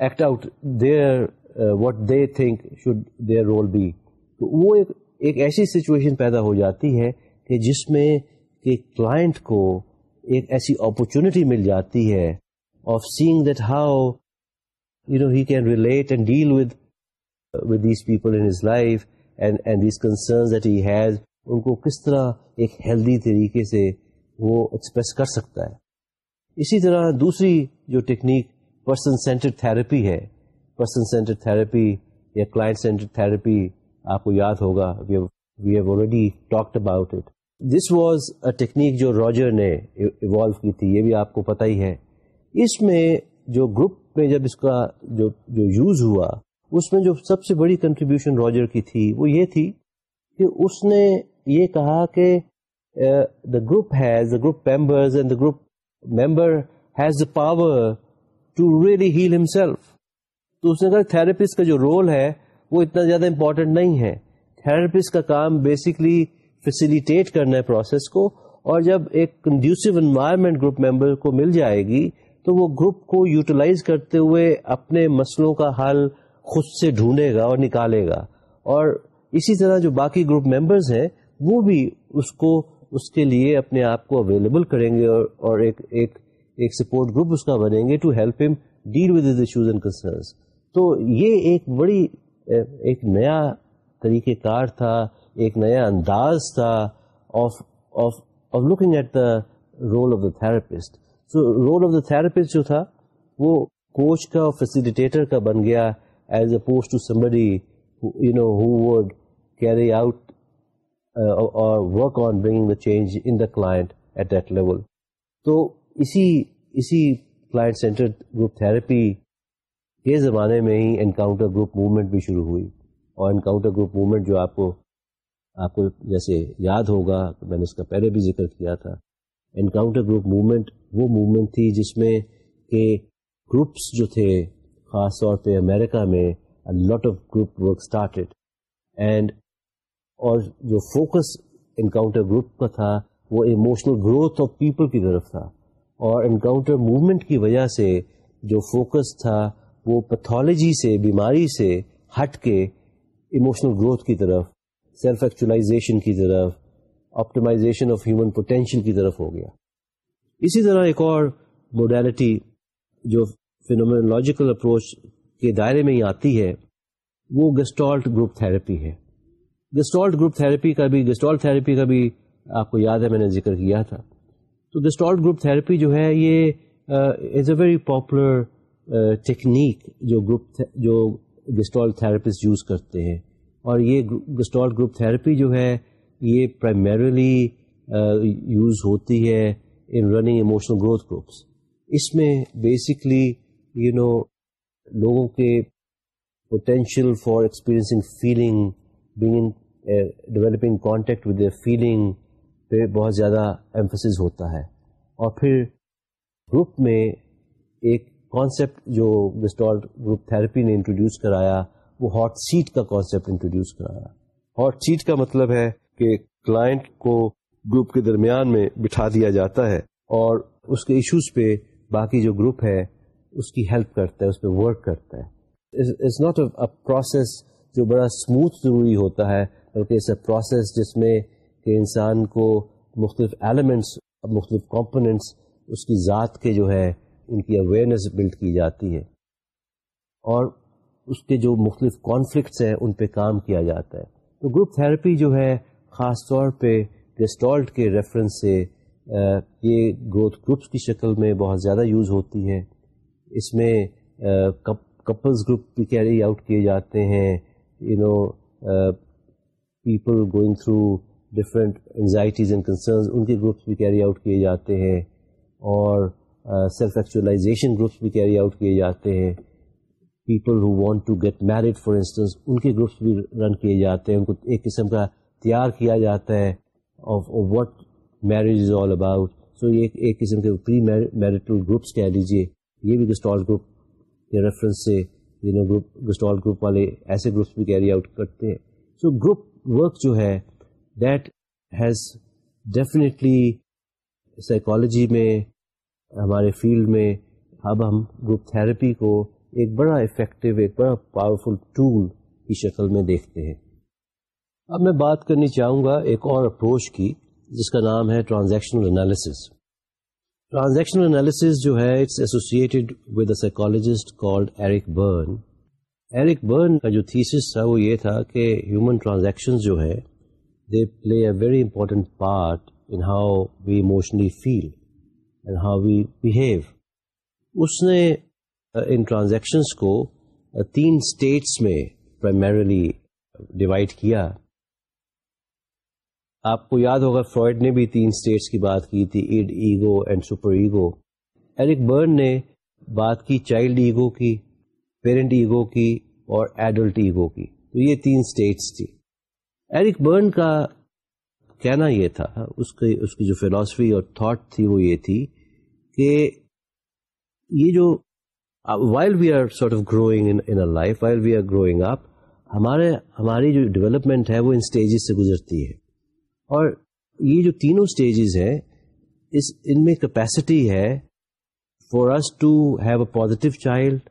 act out their what they think should their role be تو وہ ایک ایک ایسی situation پیدا ہو جاتی ہے کہ جس میں کہ کلائنٹ کو ایک ایسی اپرچونٹی مل جاتی ہے of seeing that how you know he can relate and deal with with these people in his life and and these concerns that he has ان کو کس طرح ایک ہیلدی طریقے سے وہ ایکسپریس کر سکتا ہے اسی طرح دوسری جو ٹیکنیک پرسن سینٹر تھراپی ہے پرسن سینٹر تھراپی یا کلائنٹ سینٹر تھراپی آپ کو یاد ہوگا we have already talked about it this was a technique جو راجر نے ایوالو کی تھی یہ بھی آپ کو پتہ ہی ہے اس میں جو گروپ میں جب اس کا جو جو یوز ہوا، اس میں جو سب سے بڑی کنٹریبیوشن راجر کی تھی، وہ یہ تھی کہ اس نے یہ کہا کہ the group has the group members and the group member has the power to really heal himself تو اس نے کہا تھراپسٹ کا جو رول ہے، وہ اتنا زیادہ امپورٹنٹ نہیں ہے۔ تھراپسٹ کا کام بیسکلی فیسیلیٹیٹ کرنا ہے پروسیس کو اور جب ایک کنڈیوسو انوائرمنٹ گروپ ممبر کو مل جائے گی تو وہ گروپ کو یوٹیلائز کرتے ہوئے اپنے مسئلوں کا حل خود سے ڈھونڈے گا اور نکالے گا۔ اور اسی طرح جو باقی گروپ ممبرز ہیں، وہ بھی اس کو، اس کے لیے اپنے آپ کو اویلیبل کریں گے اور اور ایک ایک ایک سپورٹ گروپ اس کا بنیں گے to help him deal with issues and concerns تو یہ ایک بڑی، ایک نیا طریقہ کار تھا، ایک نیا انداز تھا of of of looking at the role of the therapist so role of the therapist جو تھا وہ کوچ کا اور فیسیلیٹیٹر کا بن گیا as a to somebody you know who would carry out اور work on bringing the change in the client at that level تو اسی اسی کلائنٹ سینٹر گروپ تھراپی کے زمانے میں ہی انکاؤنٹر گروپ موومنٹ بھی شروع ہوئی اور انکاؤنٹر گروپ موومنٹ جو آپ کو آپ کو جیسے یاد ہوگا میں نے اس کا پہلے بھی ذکر کیا تھا انکاؤنٹر گروپ موومنٹ وہ موومنٹ تھی جس میں کہ گروپس جو تھے، خاص طور پہ امریکہ میں lot of group work started and اور جو فوکس انکاؤنٹر گروپ کا تھا، وہ ایموشنل گروتھ آف پیپل کی طرف تھا۔ اور انکاؤنٹر موومنٹ کی وجہ سے جو فوکس تھا، وہ پیتھولوجی سے، بیماری سے ہٹ کے ایموشنل گروتھ کی طرف سیلف ایکچولاشن کی طرف آپٹمائزیشن آف ہیومن پوٹینشیل کی طرف ہو گیا۔ اسی طرح ایک اور موڈیلٹی جو فینومینولوجیکل اپروچ کے دائرے میں ہی آتی ہے، وہ گسٹالٹ گروپ تھراپی ہے۔ گسٹالٹ گروپ تھراپی کا بھی گسٹالٹ تھراپی کا بھی آپ کو یاد ہے، میں نے ذکر کیا تھا۔ تو گسٹالٹ گروپ تھراپی جو ہے، یہ is a very popular technique جو گروپ جو گسٹال تھراپسٹ یوز کرتے ہیں۔ اور یہ گسٹال گروپ تھراپی جو ہے یہ پرائمریلی یوز uh, ہوتی ہے in running emotional growth groups اس میں بیسکلی یو نو لوگوں کے potential for experiencing feeling being developing contact with a feeling پہ بہت زیادہ ایمفسز ہوتا ہے۔ اور پھر گروپ میں ایک کانسیپٹ جو گسٹال گروپ تھراپی نے انٹروڈیوس کرایا، وہ ہاٹ سیٹ کا کانسیپٹ انٹروڈیوس کرایا۔ ہاٹ سیٹ کا مطلب ہے کہ کلائنٹ کو گروپ کے درمیان میں بٹھا دیا جاتا ہے اور اس کے ایشوز پہ باقی جو گروپ ہے، اس کی ہیلپ کرتا ہے، اس پہ ورک کرتا ہے۔ اٹس ناٹ اے پروسیس جو بڑا اسموتھ ضروری ہوتا ہے، بلکہ اٹس اے پروسیس جس میں کہ انسان کو مختلف ایلیمنٹس مختلف کمپوننٹس اس کی ذات کے جو ہے، ان کی اویئرنیس بلڈ کی جاتی ہے۔ اور اس کے جو مختلف کانفلکٹس ہیں، ان پہ کام کیا جاتا ہے۔ تو گروپ تھراپی جو ہے خاص طور پہ گیسٹالٹ کے ریفرنس سے یہ گروتھ گروپس کی شکل میں بہت زیادہ یوز ہوتی ہے اس میں کپلز گروپ بھی کیری آؤٹ کیے جاتے ہیں۔ You know people going through different anxieties and concerns, ان کے گروپس بھی کیری آؤٹ کیے جاتے ہیں۔ اور سیلف ایکچولاشن گروپس بھی کیری آؤٹ کیے جاتے ہیں۔ People who want to get married for instance, ان کے گروپس بھی رن کیے جاتے ہیں۔ ان کو ایک قسم کا تیار کیا جاتا ہے of what marriage is all about so یہ ایک قسم کے پری میرٹل گروپس کہہ لیجیے یہ بھی گسٹال گروپ کے ریفرنس سے you know group Gestalt group والے ایسے گروپس بھی کیری آؤٹ کرتے ہیں. سو گروپ ورک جو ہے دیٹ ہیز ڈیفینیٹلی سائیکالوجی میں، ہمارے فیلڈ میں، اب ہم گروپ تھراپی کو ایک بڑا افیکٹو ایک بڑا پاورفل ٹول کی شکل میں دیکھتے ہیں. اب میں بات کرنی چاہوں گا ایک اور اپروچ کی، جس کا نام ہے ٹرانزیکشنل انالیسس ٹرانزیکشنل انالیسس جو ہے it's associated with a psychologist called Eric Berne Eric Berne کا جو تھیسس تھا، وہ یہ تھا کہ ہیومن ٹرانزیکشن جو ہے they play a very important part in how we emotionally feel and how we behave اس نے uh, ان ٹرانزیکشنس کو uh, تین اسٹیٹس میں پرائمریلی ڈیوائڈ کیا۔ آپ کو یاد ہوگا فرائڈ نے بھی تین اسٹیٹس کی بات کی تھی، id ego and superego. Eric Berne نے بات کی چائلڈ ایگو کی، پیرنٹ ایگو کی اور ایڈلٹ ایگو کی۔ تو یہ تین اسٹیٹس تھی۔ ایرک برن کا کہنا یہ تھا، اس کی اس کی جو فلاسفی اور تھاٹ تھی وہ یہ تھی کہ یہ جو while we are sort of growing in life while we are growing up ہمارے، ہماری جو ڈیولپمنٹ ہے وہ ان اسٹیجز سے گزرتی ہے۔ اور یہ جو تینوں اسٹیجز ہیں، اس ان میں کیپیسٹی ہے for us to have a positive child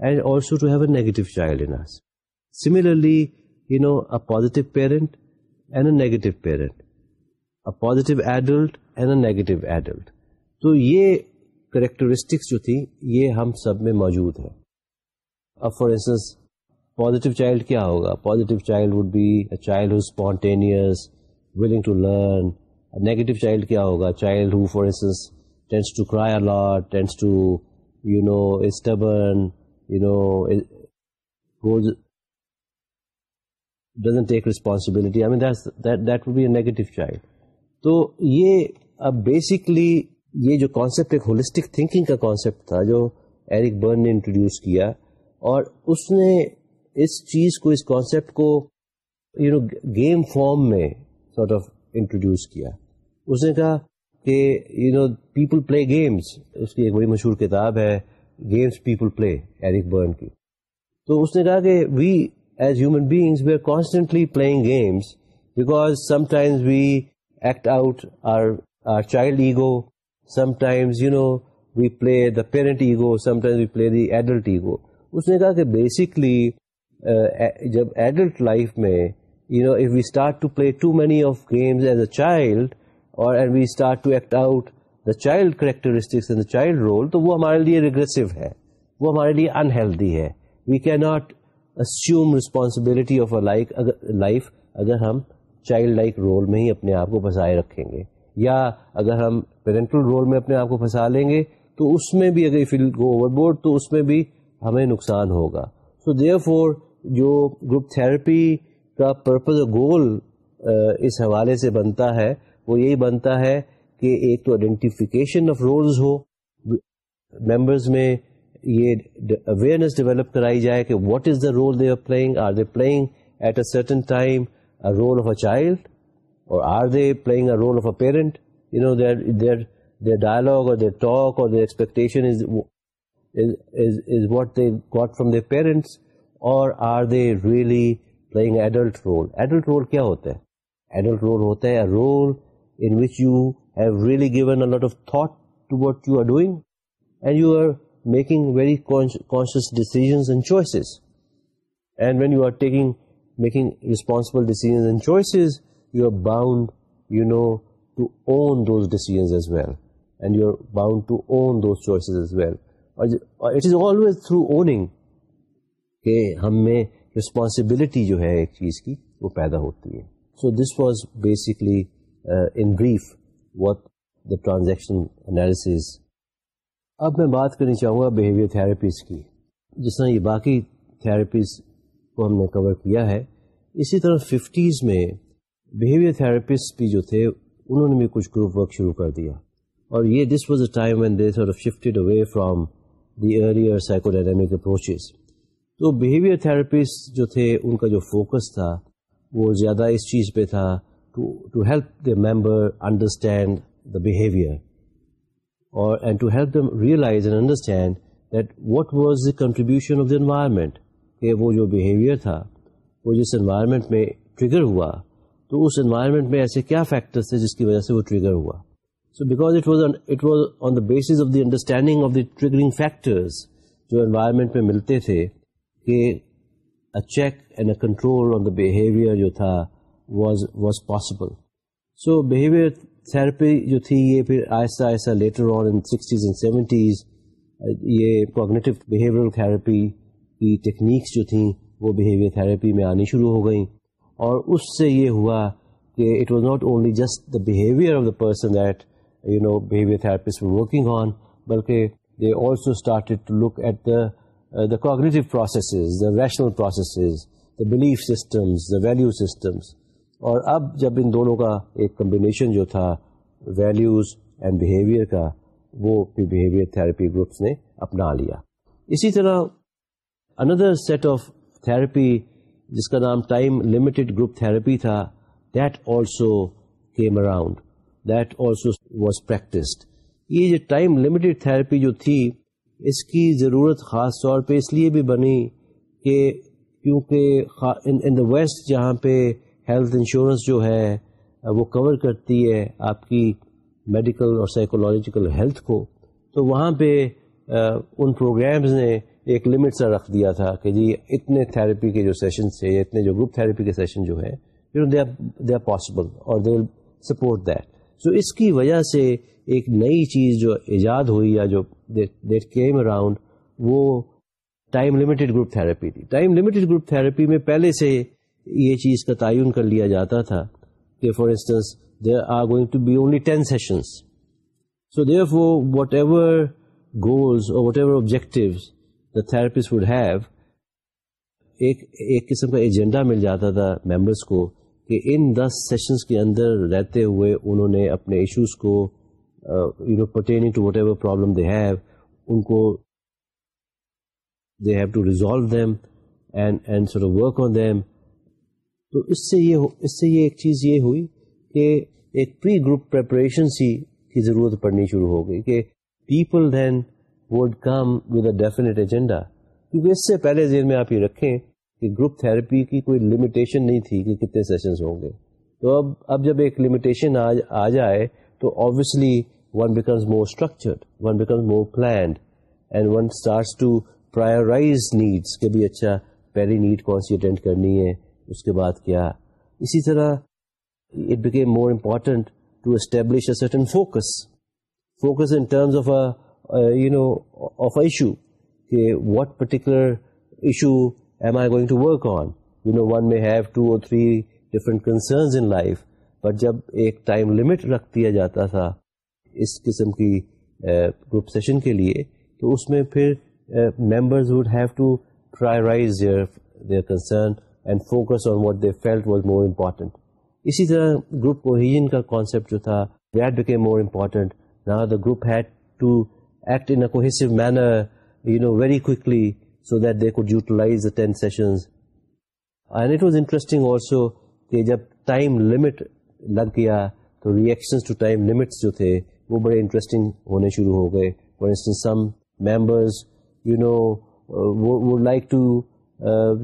and also to have a negative child in similarly you know a positive parent and a negative parent a positive adult and a negative adult تو یہ characteristics جو تھی، یہ ہم سب میں موجود ہے اب فار انسٹنس پازیٹیو چائلڈ کیا ہوگا؟ Positive child would be a child spontaneous willing to learn negative child کیا ہوگا child who for instance tends to cry a lot tends to you know stubborn you know doesn't take responsibility I mean that would be a negative child تو یہ اب basically یہ جو concept ایک holistic thinking کا concept تھا جو Eric Berne نے انٹروڈیوس کیا اور اس نے اس چیز کو، اس کانسیپٹ کو یو نو گیم فارم میں سارٹ آف انٹروڈیوس کیا۔ اس نے کہا کہ you know people play games اس کی ایک بڑی مشہور کتاب ہے games people play Eric Berne کی۔ تو اس نے کہا کہ we as human beings we are constantly playing games because sometimes we act out our our child ego sometimes you know we play the parent ego sometimes we play the adult ego اس نے کہا کہ basically uh, جب adult life میں you know if we start to play too many of games as a child اور we start to act out the child characteristics the child role تو وہ ہمارے لیے ریگریسو ہے، وہ ہمارے لیے انہیلدی ہے. We can not assume responsibility of a like life اگر ہم چائلڈ لائک رول میں ہی اپنے آپ کو بسائے رکھیں گے، یا اگر ہم پیرنٹل رول میں اپنے آپ کو پھنسا لیں گے، تو اس میں بھی اگر فیل گو اوور بورڈ تو اس میں بھی ہمیں نقصان ہوگا. سو دیئر فور جو گروپ تھراپی کا پرپز گول اس حوالے سے بنتا ہے، وہ یہی بنتا ہے کہ ایک تو آئیڈینٹیفیکیشن آف رولز ہو ممبرز میں یہ اویئرنیس ڈیولپ کرائی جائے کہ what is the role they are playing are they playing at a certain time role of a child اور are they playing a role of a parent you know their their their dialogue اور their talk اور their expectation is what they got from their parents اور are they really playing adult role adult role کیا ہوتا ہے adult role ہوتا ہے role in which you have really given a lot of thought to what you are doing and you are making very conscious decisions and choices and when you are taking making responsible decisions and choices you are bound you know to own those decisions as well and you are bound to own those choices as well it is always through owning کہ ہم میں responsibility جو ہے ایک چیز کی وہ پیدا ہوتی ہے۔ So this was basically in brief what the transaction analysis اب میں بات کرنی چاہوں گا بیہیویئر تھراپیز کی۔ جس طرح یہ باقی تھراپیز کو ہم نے کور کیا ہے، اسی طرح ففٹیز میں بیہیویئر تھراپسٹ بھی جو تھے، انہوں نے بھی کچھ گروپ ورک شروع کر دیا۔ اور یہ this was a time when they shifted away from the earlier psychodynamic approaches تو بیہیویئر تھراپسٹ جو تھے، ان کا جو فوکس تھا، وہ زیادہ اس چیز پہ تھا to help the member understand the behaviour اور and to help them realise and understand that what was the contribution of the environment کہ وہ جو بیہیویئر تھا، وہ جس انوائرمنٹ میں ٹریگر ہوا، تو اس انوائرمنٹ میں ایسے کیا فیکٹرس تھے جس کی وجہ سے وہ ٹریگر ہوا؟ So because it was it was on the basis of the understanding of the triggering factors جو انوائرمنٹ میں ملتے تھے کہ check and a control on the behaviour جو تھا was was possible so behaviour therapy جو تھی یہ پھر آہستہ آہستہ later on in sixties and seventies یہ کوگنیٹو بیہیویئر تھراپی کی ٹیکنیکس جو تھیں وہ بیہیویئر تھراپی میں آنی شروع ہو گئیں اور اس سے یہ ہوا کہ it was not only just the behaviour of the person that you know behaviour therapist working on بلکہ they also started to look at the the cognitive processes the rational processes the belief systems the value systems اور اب جب ان دونوں کا ایک combination جو تھا values and behaviour کا، وہ بیہیویئر تھراپی گروپس نے اپنا لیا۔ اسی طرح اندر سیٹ آف تھراپی جس کا نام ٹائم لمیٹڈ گروپ تھراپی تھا that also came around that also was practised یہ جو ٹائم لمیٹڈ تھراپی جو تھی اس کی ضرورت خاص طور پہ اس لیے بھی بنی کہ کیونکہ ان دا ویسٹ جہاں پہ ہیلتھ انشورنس جو ہے، وہ کور کرتی ہے آپ کی میڈیکل اور سائیکولوجیکل ہیلتھ کو، تو وہاں پہ ان پروگرامز نے ایک لمٹ سا رکھ دیا تھا کہ جی اتنے تھراپی کے جو سیشن تھے اتنے جو گروپ تھراپی کے سیشن جو ہے دے آر پاسبل اور دے ول سپورٹ دیٹ سو اس کی وجہ سے ایک نئی چیز جو ایجاد ہوئی یا جو دیٹ کیم اراؤنڈ وہ ٹائم لمیٹڈ گروپ تھراپی تھی۔ ٹائم لمیٹڈ گروپ تھراپی میں پہلے سے یہ چیز کا تعین کر لیا جاتا تھا کہ for instance there are going to be only ten sessions so therefore whatever goals or whatever objective the therapist would have ایک ایک قسم کا ایجنڈا مل جاتا تھا ممبرس کو کہ ان دس سیشنس کے اندر رہتے ہوئے انہوں نے اپنے ایشوز کو you know pertaining to whatever problem they have ان کو they have to resolve them and and sure work on them تو اس سے یہ اس سے یہ ایک چیز یہ ہوئی کہ ایک پری گروپ پریپریشن سی کی ضرورت پڑنی شروع ہو گئی کہ people then would come with a definite agenda کیونکہ اس سے پہلے ذہن میں آپ یہ رکھیں کہ گروپ تھراپی کی کوئی لمیٹیشن نہیں تھی کہ کتنے سیشنز ہوں گے. تو اب اب جب ایک لمیٹیشن آ جائے تو obviously one becomes more structured one becomes more planned and one starts to prioritise needs کہ بھی اچھا پہلی نیڈ کون سی اٹینڈ کرنی ہے، اس کے بعد کیا؟ اسی طرح it became more important to establish a certain focus focus in terms of you know of issue کہ what particular issue am I going to work on you know one may have two or three different concerns in life but جب ایک time limit رکھ دیا جاتا تھا اس قسم کی group uh, session کے لیے تو اس میں پھر members would have to prioritise their their concern and focus on what they felt was more important اسی طرح گروپ کوہیجن کا کانسیپٹ جو تھا دیٹ بیکیم مور امپورٹنٹ نا the group had to act in cohesive manner you know very quickly so that they could utilise the ten sessions and it was interesting also کہ جب time limit لگ گیا۔ تو reaction to time limits جو تھے، وہ بڑے interesting ہونے شروع ہو گئے۔ For instance some members you know would like to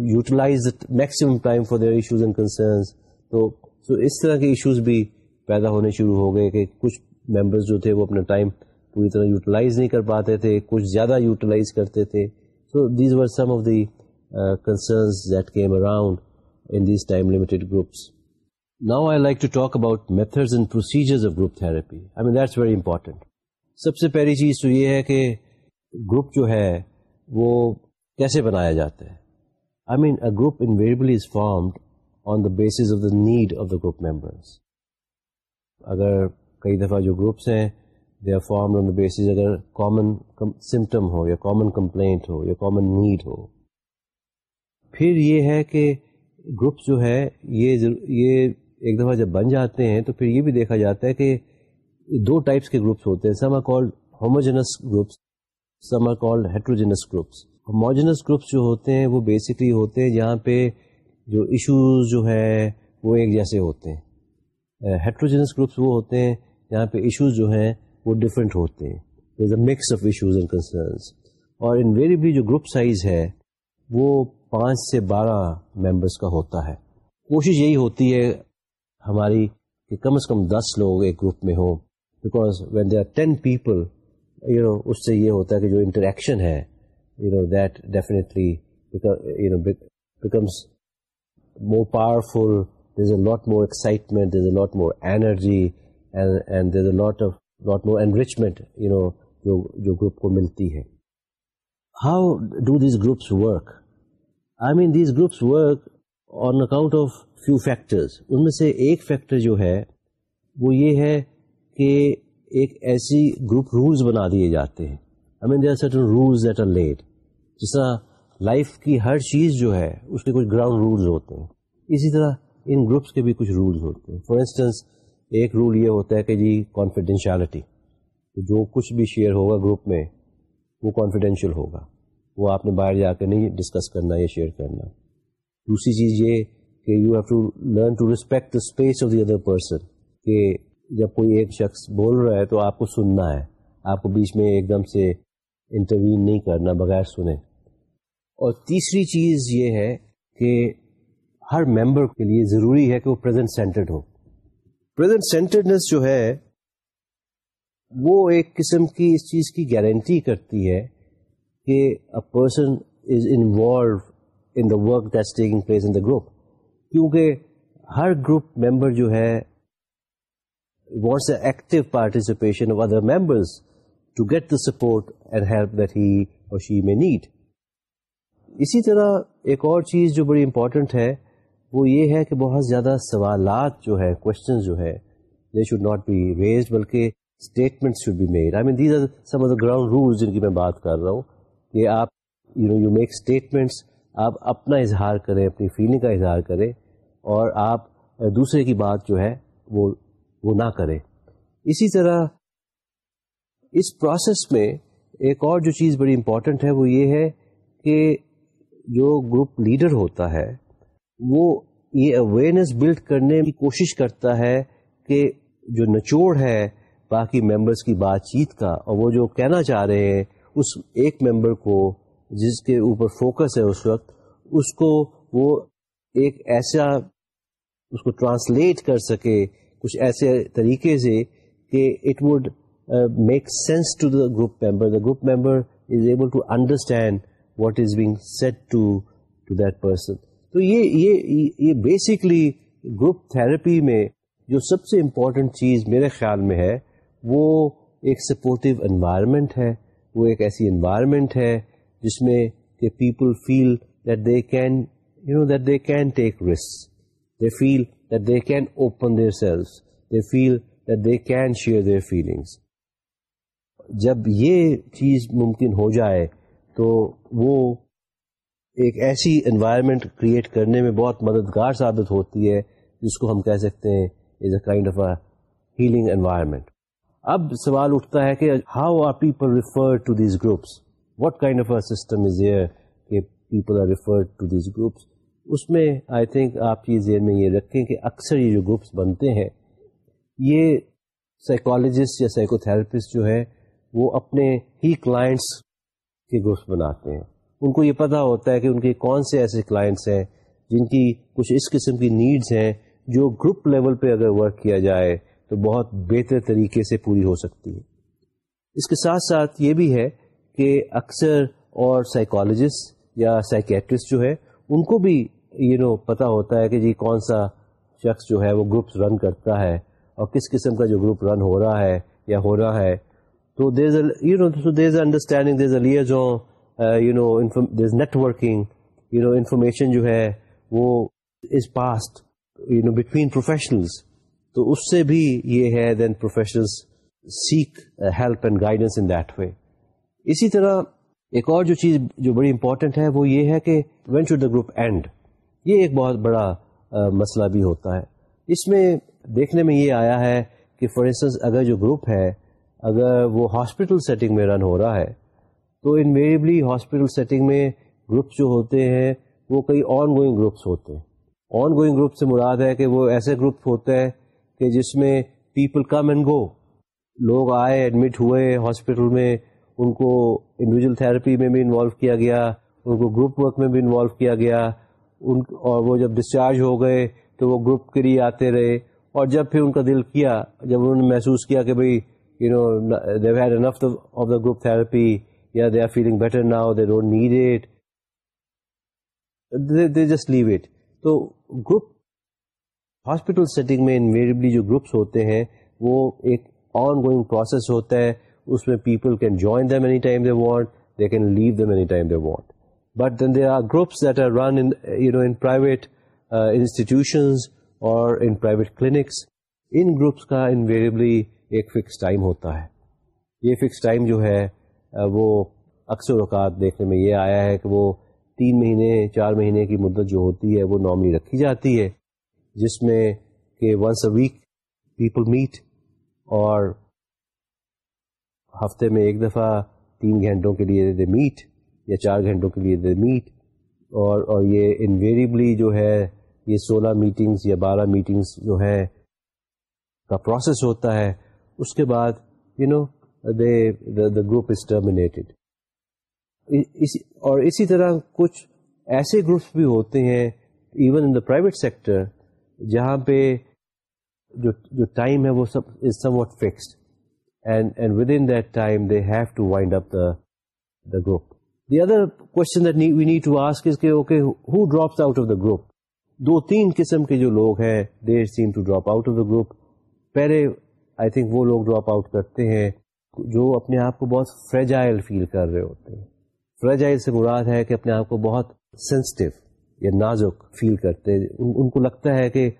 utilise maximum time for their issues and concerns تو سو اس طرح کے ایشوز بھی پیدا ہونے شروع ہو گئے کہ کچھ ممبرز جو تھے وہ اپنا ٹائم پوری طرح یوٹیلائز نہیں کر پاتے تھے، کچھ زیادہ یوٹیلائز کرتے تھے۔ So these were some of the concerns that came around in these time limited groups now I like to talk about methods and procedures of group therapy I mean that's very important سب سے پہلی چیز تو یہ ہے کہ group جو ہے وہ کیسے بنایا جاتا ہے I mean a group invariably is formed on the basis of the need of the group members اگر کئی دفعہ جو گروپس ہیں they are formed on the basis اگر کامن سمٹم ہو یا کامن کمپلینٹ ہو یا کامن نیڈ ہو پھر یہ ہے کہ گروپس جو ہے یہ یہ ایک دفعہ جب بن جاتے ہیں تو پھر یہ بھی دیکھا جاتا ہے کہ دو ٹائپس کے گروپس ہوتے ہیں۔ Some are called homogeneous groups some are called heterogeneous groups homogeneous groups جو ہوتے ہیں وہ بیسکلی ہوتے ہیں جہاں پہ جو ایشوز جو ہے وہ ایک جیسے ہوتے ہیں۔ uh, ہیٹروجنس گروپس وہ ہوتے ہیں جہاں پہ ایشوز جو ہیں وہ ڈفرینٹ ہوتے ہیں۔ Mix of issues and concerns اور انویریبلی جو گروپ سائز ہے وہ پانچ سے بارہ ممبرس کا ہوتا ہے۔ کوشش یہی ہوتی ہے ہماری کہ کم از کم دس لوگ ایک گروپ میں ہوں۔ Because when they are ten people you know اس سے یہ ہوتا ہے کہ جو انٹریکشن ہے you know that definitely you know becomes more powerful there is a lot more excitement there is a lot more energy and there is a lot of lot more enrichment you know جو جو group کو ملتی ہے how do these groups work I mean these groups work on account of few factors ان میں سے ایک factor جو ہے، وہ یہ ہے کہ ایک ایسی گروپ رولز بنا دیے جاتے ہیں۔ I mean there certain rules at a let جس طرح لائف کی ہر چیز جو ہے، اس کے کچھ گراؤنڈ رولز ہوتے ہیں۔ اسی طرح ان گروپس کے بھی کچھ رولز ہوتے ہیں۔ فار انسٹنس ایک رول یہ ہوتا ہے کہ جی کانفیڈینشیلٹی جو کچھ بھی شیئر ہوگا گروپ میں، وہ کانفیڈینشیل ہوگا۔ وہ آپ نے باہر جا کے نہیں ڈسکس کرنا یا شیئر کرنا۔ دوسری چیز یہ کہ you have to learn to respect the space of the other person کہ جب کوئی ایک شخص بول رہا ہے تو آپ کو سننا ہے۔ آپ کو بیچ میں ایک دم سے انٹروین نہیں کرنا بغیر سنے۔ اور تیسری چیز یہ ہے کہ ہر ممبر کے لیے ضروری ہے کہ وہ پریزنٹ سینٹرڈ ہو۔ پریزنٹ سینٹرڈنس جو ہے، وہ ایک قسم کی اس چیز کی گارنٹی کرتی ہے کہ a person is involve in the work that's taking place in the group کیونکہ ہر گروپ ممبر جو ہے wants a active participation of other members to get the support and help that he or she may need اسی طرح ایک اور چیز جو بڑی امپورٹنٹ ہے، وہ یہ ہے کہ بہت زیادہ سوالات جو ہے کوشچن جو ہے they should not be raised بلکہ statement should be made I mean these are some of the ground rules جن کی میں بات کر رہا ہوں کہ آپ you know you make statements آپ اپنا اظہار کریں، اپنی فیلنگ کا اظہار کریں۔ اور آپ دوسرے کی بات جو ہے وہ وہ نہ کریں۔ اسی طرح اس پروسیس میں ایک اور جو چیز بڑی امپورٹنٹ ہے وہ یہ ہے کہ جو گروپ لیڈر ہوتا ہے وہ یہ اویئرنیس بلڈ کرنے کی کوشش کرتا ہے کہ جو نچوڑ ہے باقی ممبرس کی بات چیت کا اور وہ جو کہنا چاہ رہے ہیں اس ایک ممبر کو جس کے اوپر فوکس ہے اس وقت، اس کو وہ ایک ایسا اس کو ٹرانسلیٹ کر سکے کچھ ایسے طریقے سے کہ it would make sense to the group member the group member is able to understand what is being said to to that person تو یہ یہ یہ بیسکلی گروپ تھراپی میں جو سب سے امپورٹنٹ چیز میرے خیال میں ہے، وہ ایک سپورٹیو انوائرمنٹ ہے، وہ ایک ایسی انوائرمنٹ ہے جس میں کہ people feel that they can you know that they can take risk they feel that they can open their self they feel that they can share their feelings جب یہ چیز ممکن ہو جائے تو وہ ایک ایسی انوائرمنٹ کریٹ کرنے میں بہت مددگار ثابت ہوتی ہے، جس کو ہم کہہ سکتے ہیں is a kind of a healing environment اب سوال اٹھتا ہے کہ how are people refer to these groups what kind of a system is here کہ people are refer to these groups اس میں آئی تھنک آپ یہ ذہن میں یہ رکھیں کہ اکثر یہ جو گروپس بنتے ہیں، یہ سائیکالوجسٹ یا سائیکو تھراپسٹ جو ہے وہ اپنے ہی کلائنٹس کے گروپس بناتے ہیں۔ ان کو یہ پتا ہوتا ہے کہ ان کے کون سے ایسے کلائنٹس ہیں جن کی کچھ اس قسم کی نیڈز ہیں جو گروپ لیول پہ اگر ورک کیا جائے تو بہت بہتر طریقے سے پوری ہو سکتی ہے۔ اس کے ساتھ ساتھ یہ بھی ہے کہ اکثر اور سائیکالوجسٹ یا سائکیٹرسٹ جو ہے ان کو بھی یو نو پتا ہوتا ہے کہ جی کون سا شخص جو ہے وہ گروپس رن کرتا ہے اور کس قسم کا جو گروپ رن ہو رہا ہے یا ہو رہا ہے۔ تو there you know there is understanding there is جو you know there is networking you know information جو ہے وہ is passed you know between professionals تو اس سے بھی یہ ہے then professional seek help and guidance in that way اسی طرح ایک اور جو چیز جو بڑی امپورٹنٹ ہے وہ یہ ہے کہ when should the group and یہ ایک بہت بڑا مسئلہ بھی ہوتا ہے۔ اس میں دیکھنے میں یہ آیا ہے کہ فار انسٹنس اگر جو گروپ ہے، اگر وہ ہاسپٹل سیٹنگ میں رن ہو رہا ہے، تو انویریبلی ہاسپٹل سیٹنگ میں گروپس جو ہوتے ہیں، وہ کئی آن گوئنگ گروپس ہوتے ہیں۔ آن گوئنگ گروپ سے مراد ہے کہ وہ ایسے گروپ ہوتے ہیں کہ جس میں پیپل کم اینڈ گو لوگ آئے ایڈمٹ ہوئے ہاسپٹل میں، ان کو انڈیویجل تھراپی میں بھی انوالو کیا گیا، ان کو گروپ ورک میں بھی انوالو کیا گیا۔ ان اور وہ جب ڈسچارج ہو گئے تو وہ گروپ کے لیے آتے رہے اور جب پھر ان کا دل کیا، جب انہوں نے محسوس کیا کہ بھائی you know they've had enough of the group therapy یا they are feeling better now they don't need it they just leave it تو گروپ ہاسپٹل سیٹنگ میں انویریبلی جو گروپس ہوتے ہیں، وہ ایک آن گوئنگ پروسیس ہوتا ہے، اس میں people can join them any time they want they can leave them any time they want but then there are groups that are run you know in private institutions or in private clinics in groups کا invariably ایک fix time ہوتا ہے یہ fix time جو ہے وہ اکثر اوقات دیکھنے میں یہ آیا ہے کہ وہ تین مہینے چار مہینے کی مدت جو ہوتی ہے وہ نارملی رکھی جاتی ہے جس میں کہ once a week people meet اور ہفتے میں ایک دفعہ تین گھنٹوں کے لیے دے میٹ یا چار گھنٹوں کے لیے دے میٹ اور اور یہ انویریبلی جو ہے یہ سولہ میٹنگس یا بارہ میٹنگس جو ہے کا پروسیس ہوتا ہے، اس کے بعد you know they the group is terminated اور اسی طرح کچھ ایسے گروپس بھی ہوتے ہیں even in the private sector جہاں پہ جو جو ٹائم ہے وہ سب is somewhat fixed and and within that time they have to wind up the the group the other question that we need to ask is کہ okay who drops out of the group دو تین قسم کے جو لوگ ہیں they seem to drop out of the group پہلے I think وہ لوگ ڈراپ آؤٹ کرتے ہیں جو اپنے آپ کو بہت فریجائل فیل کر رہے ہوتے ہیں. فریجائل سے مراد ہے کہ اپنے آپ کو بہت سینسٹیو یا نازک فیل کرتے ان کو لگتا ہے کہ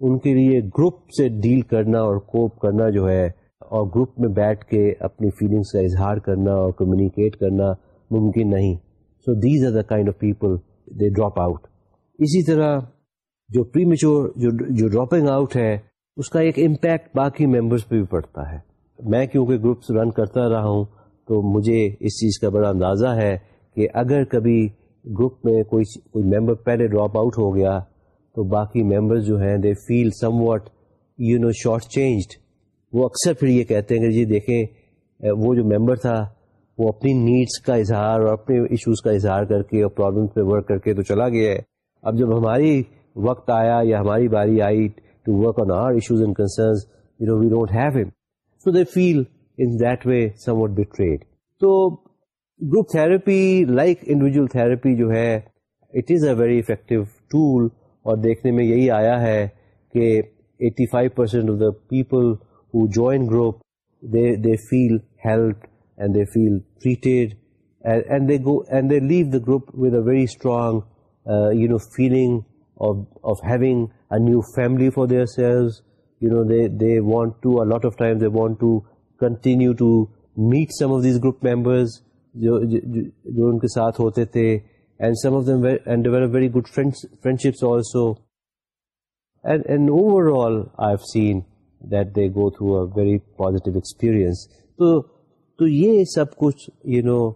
ان کے لیے گروپ سے ڈیل کرنا اور کوپ کرنا جو ہے اور گروپ میں بیٹھ کے اپنی فیلنگس کا اظہار کرنا اور کمیونیکیٹ کرنا ممکن نہیں۔ So these are the kind of people they drop out اسی طرح جو پری میچور جو ڈراپنگ آؤٹ ہے، اس کا ایک امپیکٹ باقی ممبرس پہ بھی پڑتا ہے۔ میں کیونکہ گروپس رن کرتا رہا ہوں، تو مجھے اس چیز کا بڑا اندازہ ہے کہ اگر کبھی گروپ میں کوئی کوئی ممبر پہلے ڈراپ آؤٹ ہو گیا، تو باقی ممبر جو ہیں they feel somewhat you know shortchanged وہ اکثر پھر یہ کہتے ہیں کہ جی دیکھیں، وہ جو ممبر تھا وہ اپنی نیڈس کا اظہار اور اپنے ایشوز کا اظہار کر کے اور پرابلم پہ ورک کر کے تو چلا گیا ہے۔ اب جب ہماری وقت آیا یا ہماری باری آئی to work on our issues and concerns you know we don't have ہم so they feel in that way somewhat betrayed تو group therapy like individual therapy جو ہے it is a very effective tool اور دیکھنے میں یہی آیا ہے کہ eighty five percent of the people who join group they they feel help and they feel treated and they go and they leave the group with a very strong you know feeling of having a new family for their selves you know they they want to lot of time they want to continue to meet some of these group members جو جو ان کے ساتھ ہوتے تھے and some of them and very good friendships also and over all I have seen that they go through a very positive experience تو تو یہ سب کچھ یو نو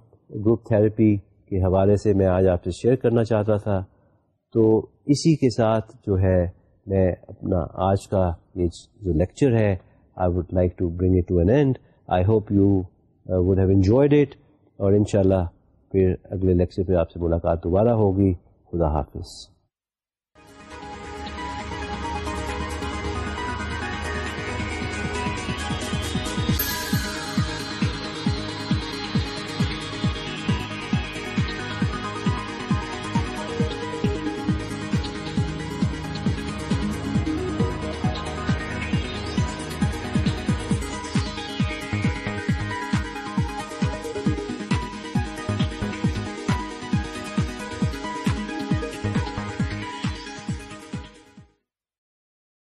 گروپ تھراپی کے حوالے سے میں آج آپ سے شیئر کرنا چاہتا تھا۔ تو اسی کے ساتھ جو ہے میں اپنا آج کا یہ جو لیکچر ہے I would like to bring it to an end I hope you would have enjoyed it اور انشاءاللہ پھر اگلے لیکچر پہ آپ سے ملاقات دوبارہ ہوگی۔ خدا حافظ۔